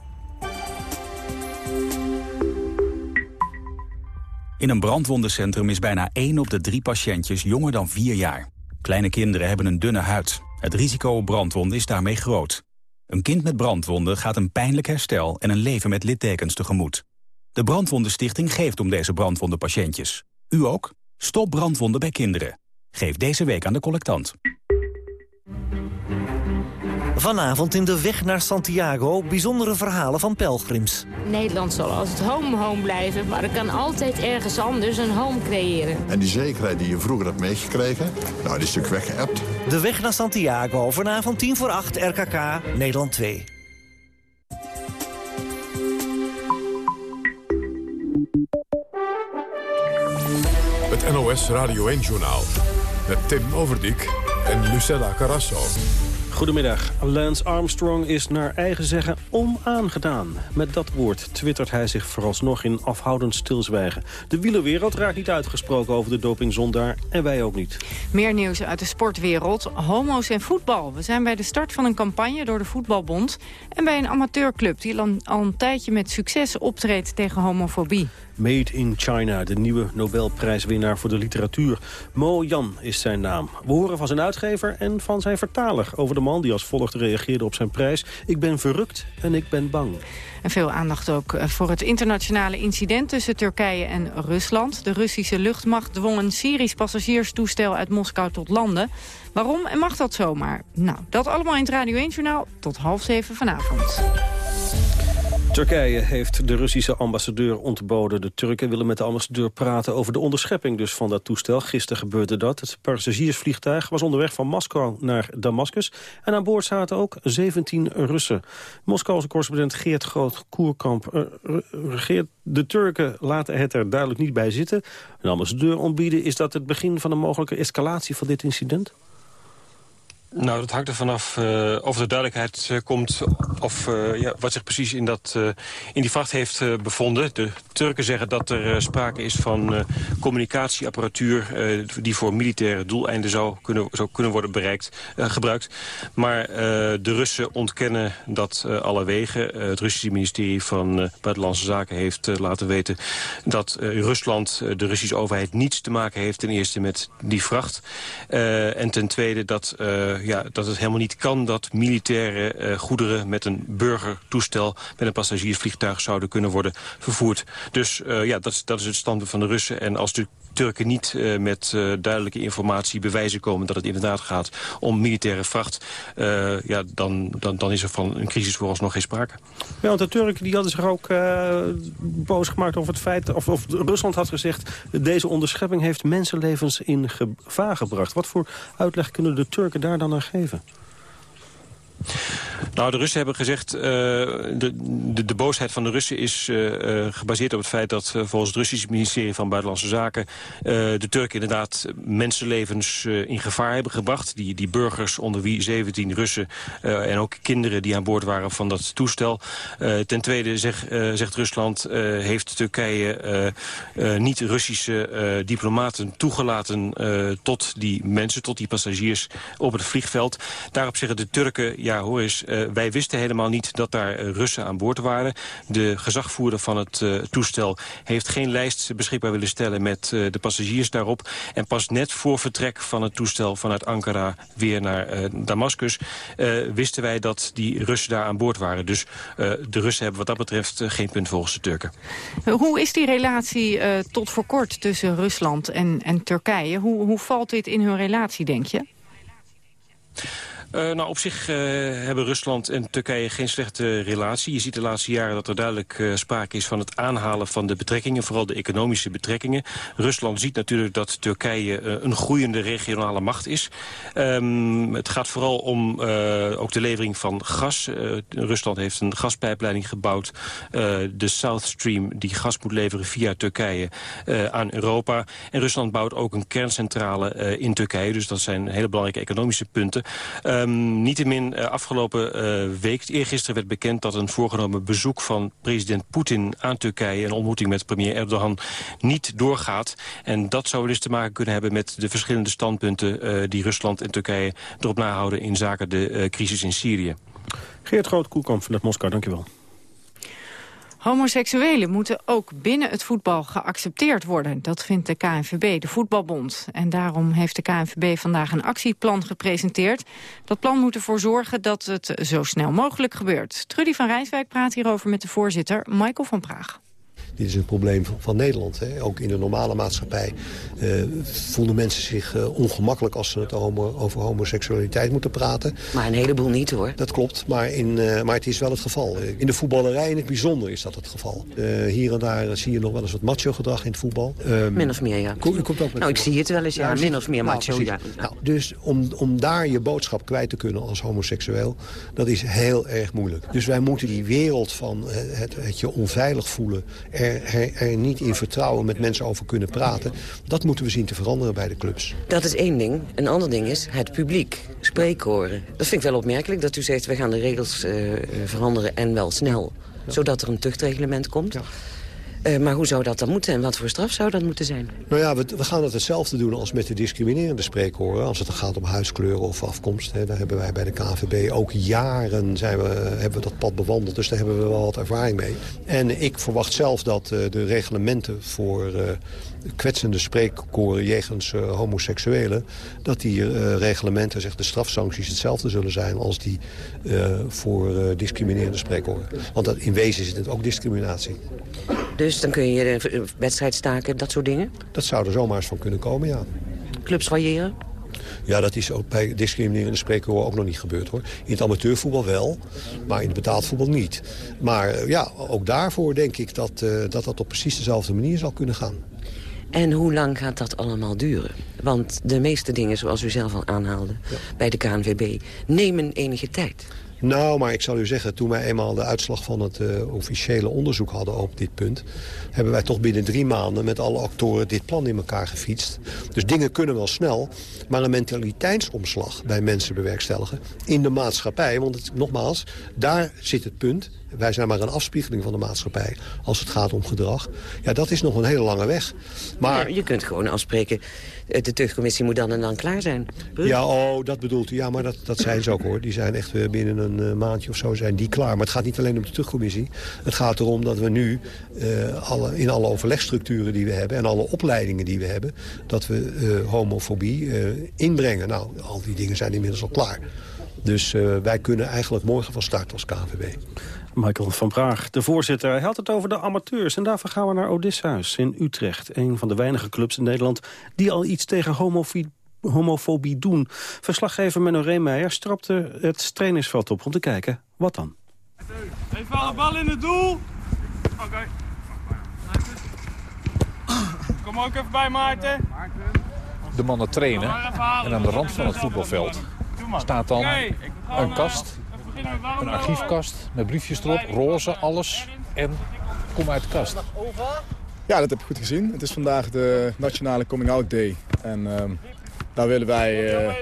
In een brandwondencentrum is bijna 1 op de 3 patiëntjes jonger dan 4 jaar. Kleine kinderen hebben een dunne huid. Het risico op brandwonden is daarmee groot. Een kind met brandwonden gaat een pijnlijk herstel en een leven met littekens tegemoet. De Brandwondenstichting geeft om deze brandwondenpatiëntjes. U ook? Stop brandwonden bij kinderen. Geef deze week aan de collectant. Vanavond in de weg naar Santiago bijzondere verhalen van pelgrims. Nederland zal als het home home blijven, maar er kan altijd ergens anders een home creëren. En die zekerheid die je vroeger hebt meegekregen, nou die is natuurlijk weggeëpt. De weg naar Santiago, vanavond 10 voor 8, RKK, Nederland 2. NOS Radio 1-journaal met Tim Overdijk en Lucella Carrasso. Goedemiddag. Lance Armstrong is naar eigen zeggen onaangedaan. Met dat woord twittert hij zich vooralsnog in afhoudend stilzwijgen. De wielerwereld raakt niet uitgesproken over de dopingzondaar en wij ook niet. Meer nieuws uit de sportwereld. Homo's en voetbal. We zijn bij de start van een campagne door de Voetbalbond... en bij een amateurclub die al een tijdje met succes optreedt tegen homofobie. Made in China, de nieuwe Nobelprijswinnaar voor de literatuur. Mo Yan is zijn naam. We horen van zijn uitgever en van zijn vertaler over de man die als volgt reageerde op zijn prijs. Ik ben verrukt en ik ben bang. En veel aandacht ook eh, voor het internationale incident tussen Turkije en Rusland. De Russische luchtmacht dwong een Syrisch passagierstoestel uit Moskou tot landen. Waarom en mag dat zomaar? Nou, dat allemaal in het Radio 1-journaal tot half zeven vanavond. Turkije heeft de Russische ambassadeur ontboden. De Turken willen met de ambassadeur praten over de onderschepping dus van dat toestel. Gisteren gebeurde dat. Het passagiersvliegtuig was onderweg van Moskou naar Damascus. En aan boord zaten ook 17 Russen. Moskouse correspondent Geert Groot-Koerkamp. Uh, Geert, de Turken laten het er duidelijk niet bij zitten. Een ambassadeur ontbieden, is dat het begin van een mogelijke escalatie van dit incident? Nou, dat hangt er vanaf uh, of de duidelijkheid uh, komt... of uh, ja, wat zich precies in, dat, in die vracht heeft bevonden. De Turken zeggen dat er sprake is van communicatieapparatuur... die voor militaire doeleinden zou kunnen, zou kunnen worden bereikt, gebruikt. Maar de Russen ontkennen dat alle wegen. het Russische ministerie van Buitenlandse Zaken heeft laten weten... dat Rusland, de Russische overheid, niets te maken heeft... ten eerste met die vracht. en ten tweede dat ja, dat het helemaal niet kan dat militaire uh, goederen met een burgertoestel, met een passagiersvliegtuig zouden kunnen worden vervoerd. Dus uh, ja, dat dat is het standpunt van de Russen. En als de Turken niet uh, met uh, duidelijke informatie bewijzen komen dat het inderdaad gaat om militaire vracht, uh, ja, dan, dan, dan is er van een crisis vooralsnog geen sprake. Ja, want de Turken die hadden zich ook boos gemaakt over het feit, of, of Rusland had gezegd, deze onderschepping heeft mensenlevens in gevaar gebracht. Wat voor uitleg kunnen de Turken daar dan aan geven? Nou, de Russen hebben gezegd... Uh, de, de, de, boosheid van de Russen is uh, uh, gebaseerd op het feit dat volgens het Russische ministerie van Buitenlandse Zaken... de Turken inderdaad mensenlevens in gevaar hebben gebracht. Die, die burgers onder wie 17 Russen en ook kinderen die aan boord waren van dat toestel. ten tweede zeg, zegt Rusland heeft Turkije niet Russische diplomaten toegelaten tot die mensen, tot die passagiers op het vliegveld. Daarop zeggen de Turken, ja uh, wij wisten helemaal niet dat daar uh, Russen aan boord waren. De gezagvoerder van het uh, toestel heeft geen lijst beschikbaar willen stellen met de passagiers daarop. En pas net voor vertrek van het toestel vanuit Ankara weer naar Damascus wisten wij dat die Russen daar aan boord waren. Dus de Russen hebben wat dat betreft geen punt volgens de Turken. Hoe is die relatie tot voor kort tussen Rusland en, en Turkije? Hoe, hoe valt dit in hun relatie, denk je? Uh, nou, op zich uh, hebben Rusland en Turkije geen slechte relatie. Je ziet de laatste jaren dat er duidelijk uh, sprake is van het aanhalen van de betrekkingen. Vooral de economische betrekkingen. Rusland ziet natuurlijk dat Turkije een groeiende regionale macht is. Um, het gaat vooral om ook de levering van gas. Rusland heeft een gaspijpleiding gebouwd. de South Stream die gas moet leveren via Turkije aan Europa. En Rusland bouwt ook een kerncentrale in Turkije. Dus dat zijn hele belangrijke economische punten. Um, Niettemin, uh, afgelopen uh, week, eergisteren werd bekend dat een voorgenomen bezoek van president Poetin aan Turkije, een ontmoeting met premier Erdogan, niet doorgaat. En dat zou dus te maken kunnen hebben met de verschillende standpunten uh, die Rusland en Turkije erop nahouden in zaken de crisis in Syrië. Geert Groot-Koelkamp vanuit Moskou, dankjewel. Homoseksuelen moeten ook binnen het voetbal geaccepteerd worden. Dat vindt de KNVB, de voetbalbond. En daarom heeft de KNVB vandaag een actieplan gepresenteerd. Dat plan moet ervoor zorgen dat het zo snel mogelijk gebeurt. Trudy van Rijswijk praat hierover met de voorzitter Michael van Praag. Dit is een probleem van Nederland. Hè. Ook in de normale maatschappij uh, voelen mensen zich uh, ongemakkelijk... als ze het homo over homoseksualiteit moeten praten. Maar een heleboel niet, hoor. Dat klopt, maar, in, uh, maar het is wel het geval. In de voetballerij in het bijzonder is dat het geval. hier en daar zie je nog wel eens wat macho-gedrag in het voetbal. Um, min of meer, ja. Komt, komt ook nou, ik zie het wel eens, ja. min of meer nou, macho, ja. Nou, dus om, om daar je boodschap kwijt te kunnen als homoseksueel... dat is heel erg moeilijk. Dus wij moeten die wereld van het, het, het je onveilig voelen... Er, er, er, niet in vertrouwen met mensen over kunnen praten. Dat moeten we zien te veranderen bij de clubs. Dat is één ding. Een ander ding is het publiek, spreekkoren. Dat vind ik wel opmerkelijk dat u zegt... we gaan de regels uh, veranderen en wel snel. Ja. Zodat er een tuchtreglement komt. Ja. Uh, maar hoe zou dat dan moeten en wat voor straf zou dat moeten zijn? Nou ja, we, we gaan het hetzelfde doen als met de discriminerende spreekhoren. Als het gaat om huiskleur of afkomst. Hè, daar hebben wij bij de KNVB ook jaren zijn we, hebben we dat pad bewandeld. Dus daar hebben we wel wat ervaring mee. En ik verwacht zelf dat uh, de reglementen voor... Uh, kwetsende spreekkoren jegens uh, homoseksuelen... dat die uh, reglementen, zeg, de strafsancties hetzelfde zullen zijn... als die uh, voor discriminerende spreekkoren. Want dat, in wezen is het ook discriminatie. Dus dan kun je de wedstrijd staken, dat soort dingen? Dat zou er zomaar eens van kunnen komen, ja. Clubs variëren? Ja, dat is ook bij discriminerende spreekkoren ook nog niet gebeurd hoor. In het amateurvoetbal wel, maar in het betaald voetbal niet. Maar eh, ja, ook daarvoor denk ik dat, uh, dat dat op precies dezelfde manier zal kunnen gaan. En hoe lang gaat dat allemaal duren? Want de meeste dingen, zoals u zelf al aanhaalde bij de KNVB, nemen enige tijd. Nou, maar ik zal u zeggen, toen wij eenmaal de uitslag van het uh, officiële onderzoek hadden op dit punt... hebben wij toch binnen drie maanden met alle actoren dit plan in elkaar gefietst. Dus dingen kunnen wel snel, maar een mentaliteitsomslag bij mensen bewerkstelligen... in de maatschappij, want het, nogmaals, daar zit het punt. Wij zijn maar een afspiegeling van de maatschappij als het gaat om gedrag. Ja, dat is nog een hele lange weg. Maar... Ja, je kunt gewoon afspreken, de tuchtcommissie moet dan en dan klaar zijn. Ja, oh, dat bedoelt u. Ja, maar dat, dat zijn ze ook hoor. Die zijn echt binnen een uh, maandje of zo zijn die klaar. Maar het gaat niet alleen om de tuchtcommissie. Het gaat erom dat we nu uh, alle, in alle overlegstructuren die we hebben... en alle opleidingen die we hebben... dat we uh, homofobie inbrengen. Nou, al die dingen zijn inmiddels al klaar. Dus wij kunnen eigenlijk morgen van start als KVB. Michael van Praag, de voorzitter, hij had het over de amateurs. En daarvoor gaan we naar Odysseus in Utrecht. Een van de weinige clubs in Nederland die al iets tegen homofobie homofobie doen. Verslaggever Menno Reemeijer strapte het trainingsveld op om te kijken. Wat dan? Even alle bal in het doel. Oké. Okay. Kom ook even bij Maarten. De mannen trainen en aan de rand van het voetbalveld staat dan een kast een archiefkast met briefjes erop, roze, alles. En kom uit de kast. Ja, dat heb ik goed gezien. Het is vandaag de Nationale Coming Out Day. En uh, daar willen wij uh, uh,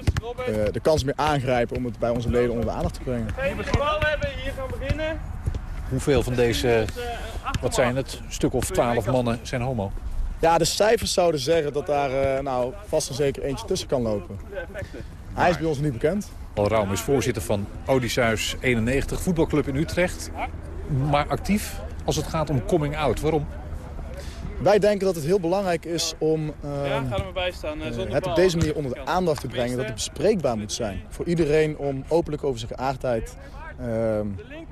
de kans mee aangrijpen om het bij onze leden onder de aandacht te brengen. We bal hebben, hier gaan beginnen. Hoeveel van deze, wat zijn het, een stuk of twaalf mannen zijn homo? Ja, de cijfers zouden zeggen dat daar nou, vast en zeker eentje tussen kan lopen. Hij is bij ons niet bekend. Paul Raum is voorzitter van Odysseus 91, voetbalclub in Utrecht. Maar actief als het gaat om coming out. Waarom? Wij denken dat het heel belangrijk is om uh, ja, staan, uh, het op deze manier onder de aandacht te brengen. Dat het bespreekbaar moet zijn. Voor iedereen om openlijk over zijn geaardheid uh,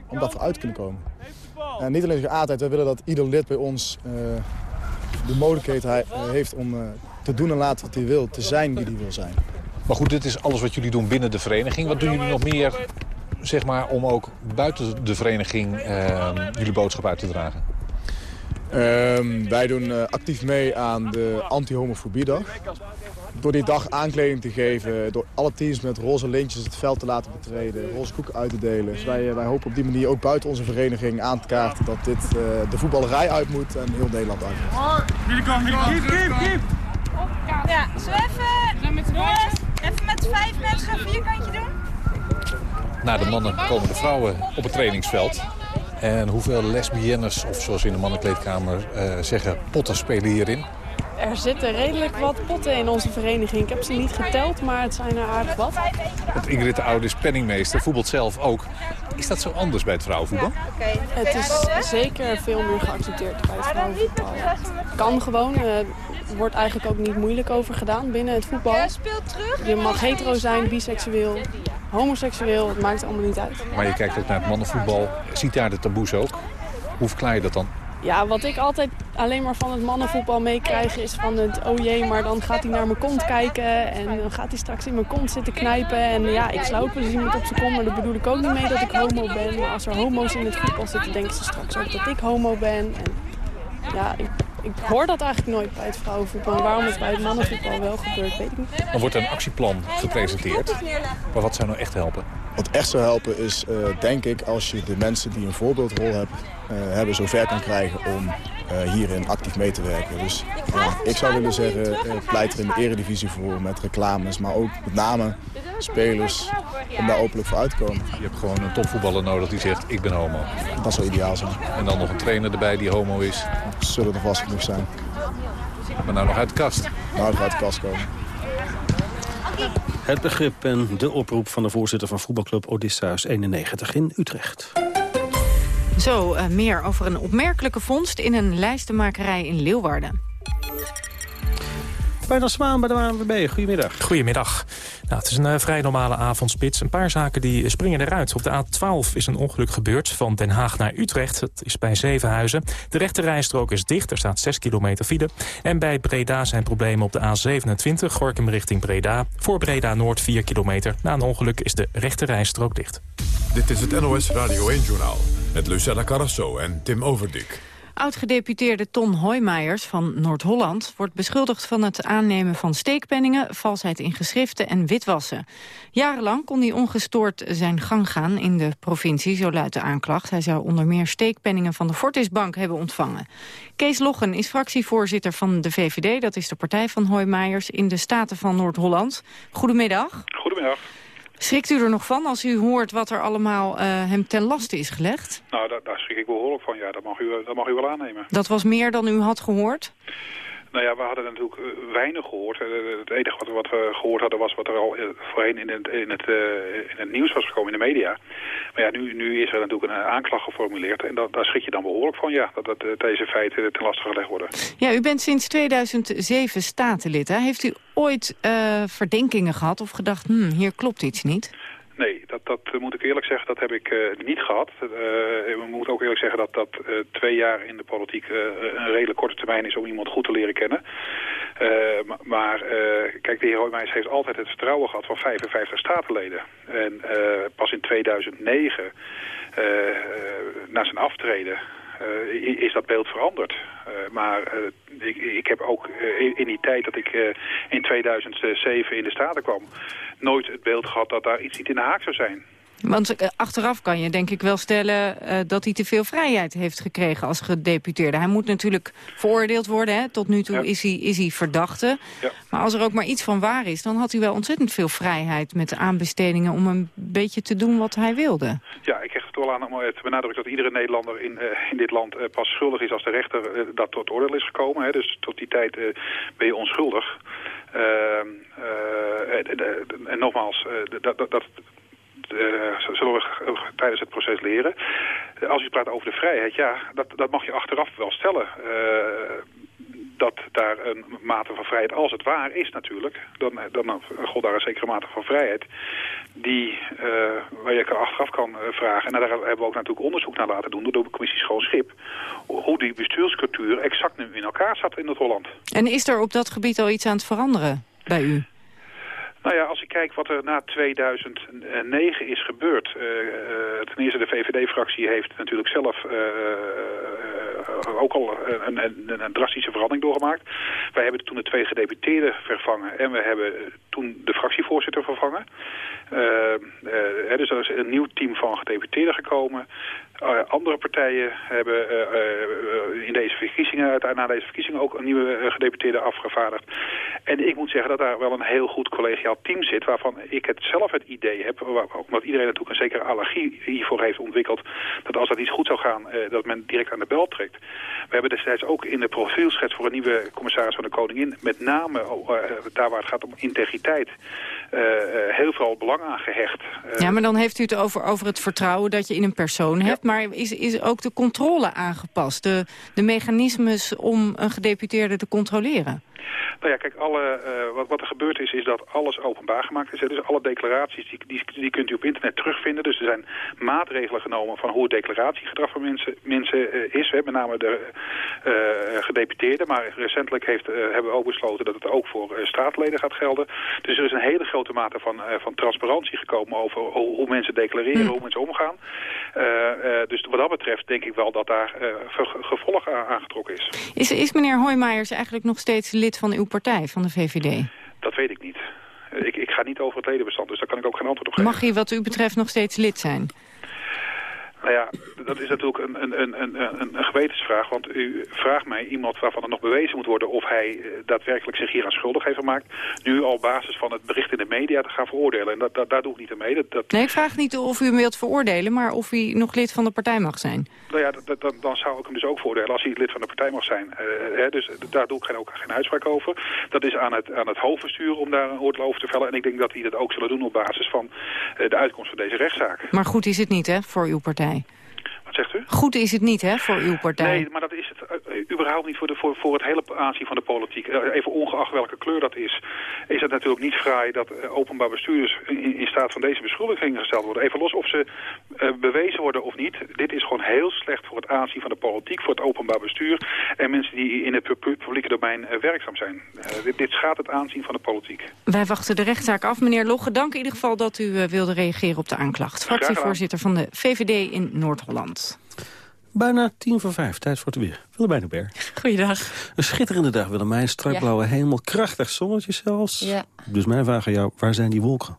om daarvoor uit te kunnen komen. En niet alleen zijn geaardheid, wij willen dat ieder lid bij ons eh, de mogelijkheid heeft om te doen en laten wat hij wil. Te zijn wie hij wil zijn. Maar goed, dit is alles wat jullie doen binnen de vereniging. Wat doen jullie nog meer zeg maar, om ook buiten de vereniging uh, jullie boodschap uit te dragen? Um, wij doen uh, actief mee aan de anti-homofobiedag. Door die dag aankleding te geven, door alle teams met roze lintjes het veld te laten betreden, roze koeken uit te delen. Dus wij, wij hopen op die manier ook buiten onze vereniging aan te kaarten dat dit uh, de voetballerij uit moet en heel Nederland uit moet. Middenkant, middenkant. Keep, keep, keep. Ja, zo even. Even met vijf mensen een vierkantje doen. Na de mannen komen de vrouwen op het trainingsveld. En hoeveel lesbiennes, of zoals in de mannenkleedkamer uh, zeggen, potten spelen hierin? Er zitten redelijk wat potten in onze vereniging. Ik heb ze niet geteld, maar het zijn er aardig wat. Want Ingrid de Oude is penningmeester, voetbalt zelf ook. Is dat zo anders bij het vrouwenvoetbal? Het is zeker veel meer geaccepteerd bij het vrouwenvoetbal. Kan gewoon. Er wordt eigenlijk ook niet moeilijk over gedaan binnen het voetbal. Je mag hetero zijn, biseksueel, homoseksueel. Het maakt allemaal niet uit. Maar je kijkt ook naar het mannenvoetbal. Ziet daar de taboes ook? Hoe verklaar je dat dan? Ja, wat ik altijd alleen maar van het mannenvoetbal meekrijg is van het... oh jee, maar dan gaat hij naar mijn kont kijken en dan gaat hij straks in mijn kont zitten knijpen. En ja, ik wel eens iemand op zijn kont, maar daar bedoel ik ook niet mee dat ik homo ben. Maar als er homo's in het voetbal zitten, denken ze straks ook dat ik homo ben. En ja, ik, ik hoor dat eigenlijk nooit bij het vrouwenvoetbal. waarom het bij het mannenvoetbal wel gebeurt, weet ik niet. Dan wordt er een actieplan gepresenteerd. Maar wat zou nou echt helpen? Wat echt zou helpen is, uh, denk ik, als je de mensen die een voorbeeldrol hebben, uh, hebben zover kan krijgen om uh, hierin actief mee te werken. Dus ik zou willen zeggen, pleit er in de eredivisie voor met reclames, maar ook met name spelers om daar openlijk voor uit te komen. Je hebt gewoon een topvoetballer nodig die zegt, ik ben homo. Dat zou ideaal zijn. En dan nog een trainer erbij die homo is. Zullen er vast genoeg zijn. Maar nou nog uit de kast. Nou nog uit de kast komen. Het begrip en de oproep van de voorzitter van voetbalclub Odysseus 91 in Utrecht. Zo, uh, meer over een opmerkelijke vondst in een lijstenmakerij in Leeuwarden. Bij de Zwaan bij de ANWB, goedemiddag. Goedemiddag. Nou, het is een uh, vrij normale avondspits. Een paar zaken die springen eruit. Op de A12 is een ongeluk gebeurd van Den Haag naar Utrecht. Het is bij Zevenhuizen. De rechte rijstrook is dicht. Er staat 6 kilometer file. En bij Breda zijn problemen op de A27. Gorkum richting Breda. Voor Breda Noord 4 kilometer. Na een ongeluk is de rechte rijstrook dicht. Dit is het NOS Radio 1-journaal. Met Lucella Carrasso en Tim Overdik. Oud-gedeputeerde Ton Hoijmeijers van Noord-Holland... wordt beschuldigd van het aannemen van steekpenningen... valsheid in geschriften en witwassen. Jarenlang kon hij ongestoord zijn gang gaan in de provincie, zo luidt de aanklacht. Hij zou onder meer steekpenningen van de Fortisbank hebben ontvangen. Kees Loggen is fractievoorzitter van de VVD... dat is de partij van Hoijmeijers in de Staten van Noord-Holland. Goedemiddag. Goedemiddag. Schrikt u er nog van als u hoort wat er allemaal uh, hem ten laste is gelegd? Nou, daar, daar schrik ik behoorlijk van, ja. Dat mag, u, dat mag u wel aannemen. Dat was meer dan u had gehoord? Nou ja, we hadden natuurlijk eh, weinig gehoord. Eh, het enige wat, wat we gehoord hadden was wat er al voorheen in het, in, het, in het nieuws was gekomen in de media. Maar ja, nu, nu is er natuurlijk een aanklacht geformuleerd. En dat, daar schrik je dan behoorlijk van, ja, dat, dat deze feiten ten laste gelegd worden. Ja, u bent sinds 2007 statenlid. Hè? Heeft u ooit uh, verdenkingen gehad of gedacht, hm, hier klopt iets niet? Nee, dat, dat moet ik eerlijk zeggen, dat heb ik uh, niet gehad. Uh, we moeten ook eerlijk zeggen dat, dat twee jaar in de politiek een redelijk korte termijn is om iemand goed te leren kennen. maar kijk, de heer Hoijmeijs heeft altijd het vertrouwen gehad van 55 statenleden. En pas in 2009, na zijn aftreden, uh, is dat beeld veranderd. Uh, maar uh, ik, ik, heb ook in, in, die tijd dat ik in 2007 in de Staten kwam... nooit het beeld gehad dat daar iets niet in de haak zou zijn. Want uh, achteraf kan je denk ik wel stellen uh, dat hij te veel vrijheid heeft gekregen als gedeputeerde. Hij moet natuurlijk veroordeeld worden. Hè? Tot nu toe ja. is, hij, is hij verdachte. Ja. Maar als er ook maar iets van waar is, dan had hij wel ontzettend veel vrijheid met de aanbestedingen om een beetje te doen wat hij wilde. Ja, ik krijg het wel aan om te benadrukken dat iedere Nederlander in, uh, in dit land pas schuldig is als de rechter dat tot oordeel is gekomen. Hè? Dus tot die tijd ben je onschuldig. en nogmaals, dat, dat, dat zullen we tijdens het proces leren. Als u praat over de vrijheid, ja, dat, dat mag je achteraf wel stellen. Uh, dat daar een mate van vrijheid, als het waar is natuurlijk, dan, dan god daar een zekere mate van vrijheid, die, waar je achteraf kan vragen. En daar hebben we ook natuurlijk onderzoek naar laten doen door de commissie Schoon Schip, hoe die bestuurscultuur exact nu in elkaar zat in het Holland. En is er op dat gebied al iets aan het veranderen bij u? Nou ja, als ik kijk wat er na 2009 is gebeurd. Uh, ten eerste de VVD-fractie heeft natuurlijk zelf uh, ook al een, een, een, drastische verandering doorgemaakt. Wij hebben toen de twee gedeputeerden vervangen en we hebben toen de fractievoorzitter vervangen. dus er is een nieuw team van gedeputeerden gekomen. Uh, andere partijen hebben uh, uh, in deze verkiezingen, na deze verkiezingen ook een nieuwe gedeputeerde afgevaardigd. En ik moet zeggen dat daar wel een heel goed collegiaal team zit, waarvan ik het zelf het idee heb, omdat iedereen natuurlijk een zekere allergie hiervoor heeft ontwikkeld, dat als dat iets goed zou gaan, dat men direct aan de bel trekt. We hebben destijds ook in de profielschets voor een nieuwe commissaris van de Koningin, met name daar waar het gaat om integriteit, heel veel belang aan gehecht. ja, maar dan heeft u het over, over het vertrouwen dat je in een persoon hebt. Ja maar is, is ook de controle aangepast? De, de mechanismes om een gedeputeerde te controleren? Nou ja, kijk, alle, uh, wat, wat er gebeurd is, is dat alles openbaar gemaakt is. Hè. Dus alle declaraties, die, die, die, kunt u op internet terugvinden. Dus er zijn maatregelen genomen van hoe het declaratiegedrag van mensen, mensen uh, is. Hè. Met name de uh, gedeputeerden. Maar recentelijk heeft, hebben we ook besloten dat het ook voor straatleden gaat gelden. Dus er is een hele grote mate van, van transparantie gekomen over hoe, hoe mensen declareren, mm. hoe mensen omgaan. dus wat dat betreft denk ik wel dat daar gevolg aan aangetrokken is. Is, is meneer Hoijmeijers eigenlijk nog steeds lid van uw partij, van de VVD? Dat weet ik niet. Ik, ik ga niet over het ledenbestand, dus daar kan ik ook geen antwoord op geven. Mag hij wat u betreft nog steeds lid zijn? Nou ja, dat is natuurlijk een, een, een, een, een gewetensvraag. Want u vraagt mij iemand waarvan het nog bewezen moet worden... of hij eh, daadwerkelijk zich hier aan schuldig heeft gemaakt... nu al op basis van het bericht in de media te gaan veroordelen. En dat, dat, daar doe ik niet aan mee. Dat, dat... Nee, ik vraag niet of u hem wilt veroordelen... maar of hij nog lid van de partij mag zijn. Nou ja, dan zou ik hem dus ook veroordelen als hij lid van de partij mag zijn. Uh, hè, dus daar doe ik geen, ook geen uitspraak over. Dat is aan het, aan het hoofdbestuur om daar een oordeel over te vellen. En ik denk dat die dat ook zullen doen op basis van uh, de uitkomst van deze rechtszaak. Maar goed is het niet, hè, voor uw partij? Zegt u? Goed is het niet, hè, voor uw partij? Nee, maar dat is het uh, überhaupt niet voor, de, voor, voor het hele aanzien van de politiek. Uh, even ongeacht welke kleur dat is, is het natuurlijk niet fraai dat uh, openbaar bestuurders in, in, staat van deze beschuldigingen gesteld worden. Even los of ze bewezen worden of niet. Dit is gewoon heel slecht voor het aanzien van de politiek, voor het openbaar bestuur en mensen die in het publieke domein werkzaam zijn. Dit, dit schaadt het aanzien van de politiek. Wij wachten de rechtszaak af. Meneer Logge, dank in ieder geval dat u wilde reageren op de aanklacht. Fractievoorzitter van de VVD in Noord-Holland. Bijna tien voor vijf, tijd voor het weer. Willemijn Hubert. Goeiedag. Een schitterende dag, Willemijn. Strakblauwe ja. hemel, krachtig zonnetje zelfs. Ja. Dus mijn vraag aan jou, waar zijn die wolken?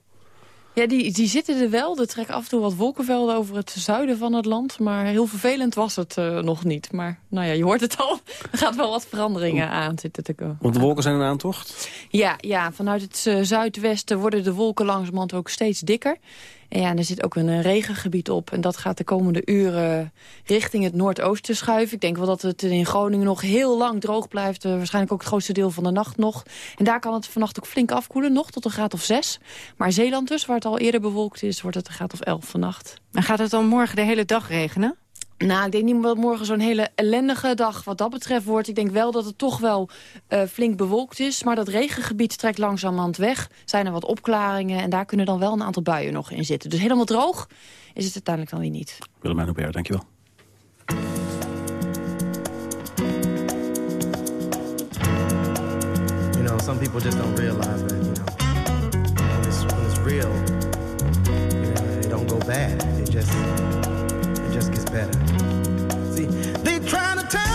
Ja, die, die zitten er wel. Er trekken af en toe wat wolkenvelden over het zuiden van het land. Maar heel vervelend was het uh, nog niet. Maar nou ja, je hoort het al. Er gaat wel wat veranderingen aan zitten te komen. Want de wolken zijn een aantocht? Ja, ja vanuit het uh, zuidwesten worden de wolken langzamerhand ook steeds dikker. En ja, er zit ook een regengebied op. En dat gaat de komende uren richting het noordoosten schuiven. Ik denk wel dat het in Groningen nog heel lang droog blijft. Uh, waarschijnlijk ook het grootste deel van de nacht nog. En daar kan het vannacht ook flink afkoelen, nog tot een graad of 6. Maar Zeeland dus, waar het al eerder bewolkt is, wordt het een graad of 11 vannacht. En gaat het dan morgen de hele dag regenen? Nou, ik denk niet dat morgen zo'n hele ellendige dag wat dat betreft wordt. Ik denk wel dat het toch wel uh, flink bewolkt is. Maar dat regengebied trekt langzamerhand weg. Zijn er wat opklaringen en daar kunnen dan wel een aantal buien nog in zitten. Dus helemaal droog is het uiteindelijk dan weer niet. Willemijn Hubert, dankjewel. You know, some people just don't realize that, you know, when it's, when it's real, you know, it don't go bad. It just... just gets better. They trying to tell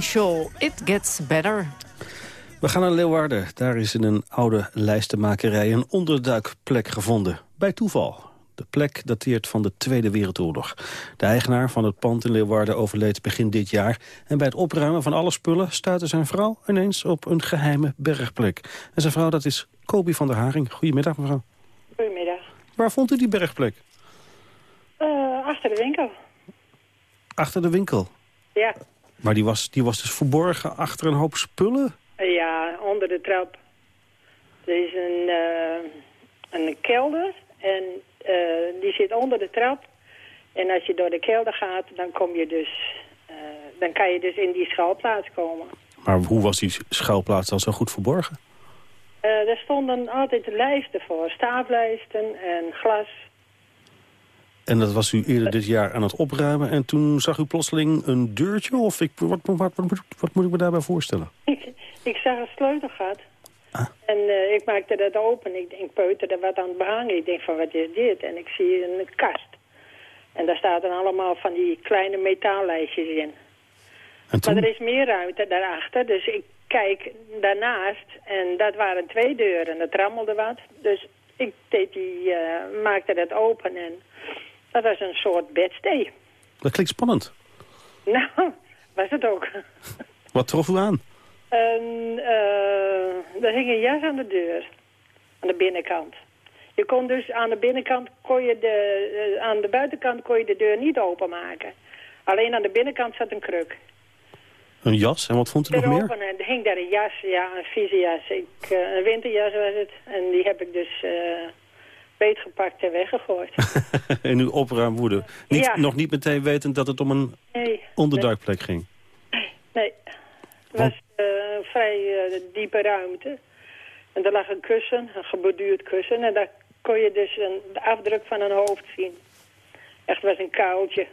Shaw, It Gets Better. We gaan naar Leeuwarden. Daar is in een oude lijstenmakerij een onderduikplek gevonden. Bij toeval. De plek dateert van de Tweede Wereldoorlog. De eigenaar van het pand in Leeuwarden overleed begin dit jaar. En bij het opruimen van alle spullen stuitte zijn vrouw ineens op een geheime bergplek. En zijn vrouw, dat is Kobi van der Haring. Goedemiddag, mevrouw. Goedemiddag. Waar vond u die bergplek? Uh, achter de winkel. Achter de winkel? Ja. Maar die was, die was dus verborgen achter een hoop spullen? Ja, onder de trap. Er is een, uh, een kelder en die zit onder de trap. En als je door de kelder gaat, dan kom je dus... dan kan je dus in die schuilplaats komen. Maar hoe was die schuilplaats dan zo goed verborgen? er stonden altijd lijsten voor, staaflijsten en glas. En dat was u eerder dit jaar aan het opruimen. En toen zag u plotseling een deurtje? Of ik, wat, wat, wat, wat moet ik me daarbij voorstellen? Ik, ik zag een sleutelgat. Ah. En uh, ik maakte dat open. Ik denk, peuter er wat aan het behangen. Ik denk van, wat is dit? En ik zie een kast. En daar staan dan allemaal van die kleine metaallijstjes in. Maar er is meer ruimte daarachter. Dus ik kijk daarnaast. En dat waren twee deuren. Dat rammelde wat. Dus ik deed die, uh, maakte dat open en dat was een soort bedstee. Dat klinkt spannend. Nou, was het ook. Wat trof u aan? En, uh, er hing een jas aan de deur. Aan de binnenkant. Je kon dus aan de binnenkant, kon je de, uh, aan de buitenkant kon je de deur niet openmaken. Alleen aan de binnenkant zat een kruk. Een jas? En wat vond u nog meer? En er hing daar een jas, ja, een vieze jas. Ik, uh, een winterjas was het. En die heb ik dus beetgepakt en weggegooid. in uw opruimwoede. Niet, ja. Nog niet meteen wetend dat het om een nee, onderduikplek ging? Nee. Het was uh, een vrij uh, diepe ruimte. En er lag een kussen, een geborduurd kussen. En daar kon je dus een, de afdruk van een hoofd zien. Echt was een kuiltje.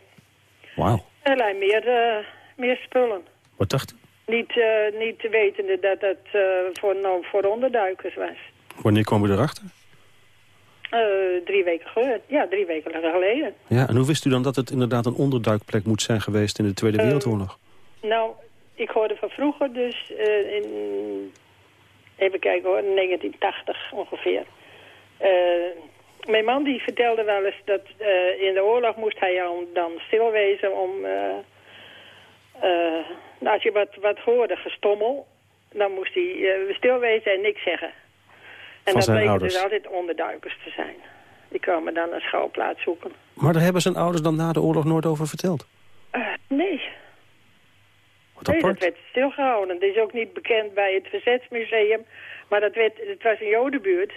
Wauw. En er lagen meer, uh, meer spullen. Wat dacht u? Niet, niet wetende dat het voor, nou, voor onderduikers was. Wanneer kwam u erachter? Uh, drie weken geleden. Ja, drie weken geleden. Ja, en hoe wist u dan dat het inderdaad een onderduikplek moet zijn geweest in de Tweede Wereldoorlog? Uh, nou, ik hoorde van vroeger dus uh, in, even kijken hoor, 1980 ongeveer. mijn man die vertelde wel eens dat in de oorlog moest hij dan stilwezen om... als je wat, wat hoorde, gestommel, dan moest hij stilwezen en niks zeggen. En dat bleken dus altijd onderduikers te zijn. Die kwamen dan een schouwplaats zoeken. Maar daar hebben zijn ouders dan na de oorlog nooit over verteld? Uh, nee. Wat nee, apart. dat werd stilgehouden. Het is ook niet bekend bij het Verzetsmuseum. Maar dat werd, het was een jodenbuurt.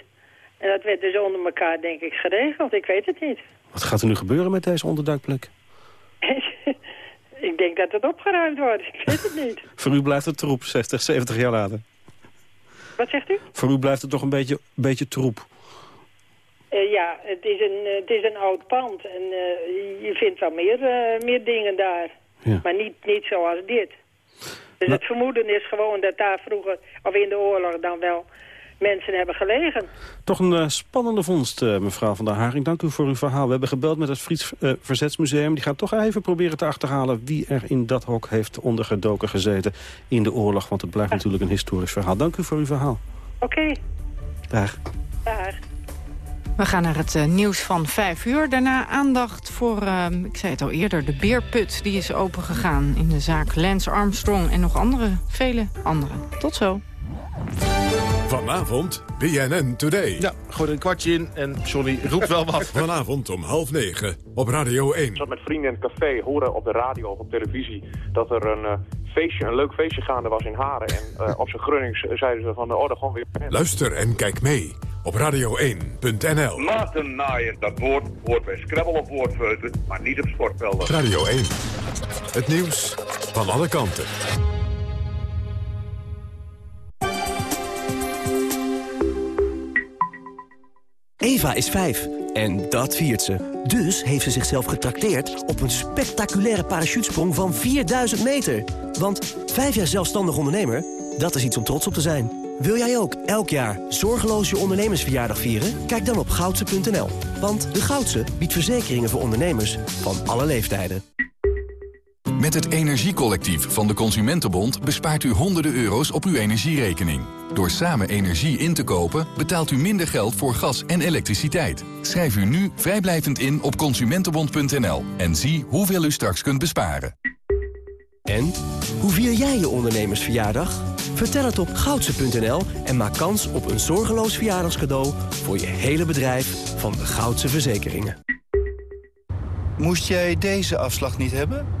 En dat werd dus onder elkaar, denk ik, geregeld. Ik weet het niet. Wat gaat er nu gebeuren met deze onderduikplek? ik denk dat het opgeruimd wordt. Ik weet het niet. Voor u blijft het troep, 60, 70 jaar later. Wat zegt u? Voor u blijft het toch een beetje, beetje troep? Uh, ja, het is, een, het is een oud pand en uh, je vindt wel meer, uh, meer dingen daar. Ja. Maar niet, niet zoals dit. Dus nou, het vermoeden is gewoon dat daar vroeger, of in de oorlog dan wel, mensen hebben gelegen. Toch een spannende vondst, mevrouw Van der Haring. Dank u voor uw verhaal. We hebben gebeld met het Fries Verzetsmuseum. Die gaat toch even proberen te achterhalen wie er in dat hok heeft ondergedoken gezeten in de oorlog. Want het blijft natuurlijk een historisch verhaal. Dank u voor uw verhaal. Oké. Okay. Dag. Dag. We gaan naar het uh, nieuws van vijf uur. Daarna aandacht voor, uh, ik zei het al eerder, de beerput. Die is opengegaan in de zaak Lance Armstrong en nog andere, vele andere. Tot zo. Vanavond BNN Today. Ja, gooi er een kwartje in en Johnny roept wel wat. Vanavond om half negen op Radio 1. Ik zat met vrienden in het café, horen op de radio of op televisie... dat er een uh, feestje, een leuk feestje gaande was in Haren. En uh, op zijn grunnings zeiden ze van, de orde gewoon weer... Luister en kijk mee op radio1.nl. Maten naaien, dat woord hoort bij Scrabble of woordfeuten, maar niet op sportvelden. Radio 1, het nieuws van alle kanten. Eva is vijf en dat viert ze. Dus heeft ze zichzelf getrakteerd op een spectaculaire parachutesprong van 4000 meter. Want vijf jaar zelfstandig ondernemer, dat is iets om trots op te zijn. Wil jij ook elk jaar zorgeloos je ondernemersverjaardag vieren? Kijk dan op goudse.nl. Want de Goudse biedt verzekeringen voor ondernemers van alle leeftijden. Met het Energiecollectief van de Consumentenbond bespaart u honderden euro's op uw energierekening. Door samen energie in te kopen betaalt u minder geld voor gas en elektriciteit. Schrijf u nu vrijblijvend in op consumentenbond.nl en zie hoeveel u straks kunt besparen. En? Hoe vier jij je ondernemersverjaardag? Vertel het op goudse.nl en maak kans op een zorgeloos verjaardagscadeau... voor je hele bedrijf van de Goudse Verzekeringen. Moest jij deze afslag niet hebben?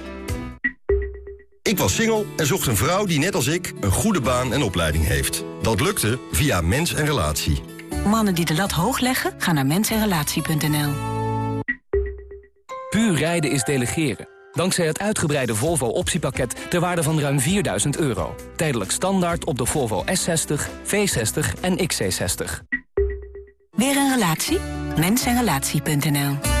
Ik was single en zocht een vrouw die net als ik een goede baan en opleiding heeft. Dat lukte via Mens en Relatie. Mannen die de lat hoog leggen, gaan naar mensenrelatie.nl. Puur rijden is delegeren. Dankzij het uitgebreide Volvo optiepakket ter waarde van ruim 4000 euro. Tijdelijk standaard op de Volvo S60, V60 en XC60. Weer een relatie? Mensenrelatie.nl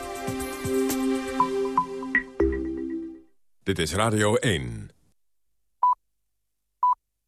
Dit is Radio 1.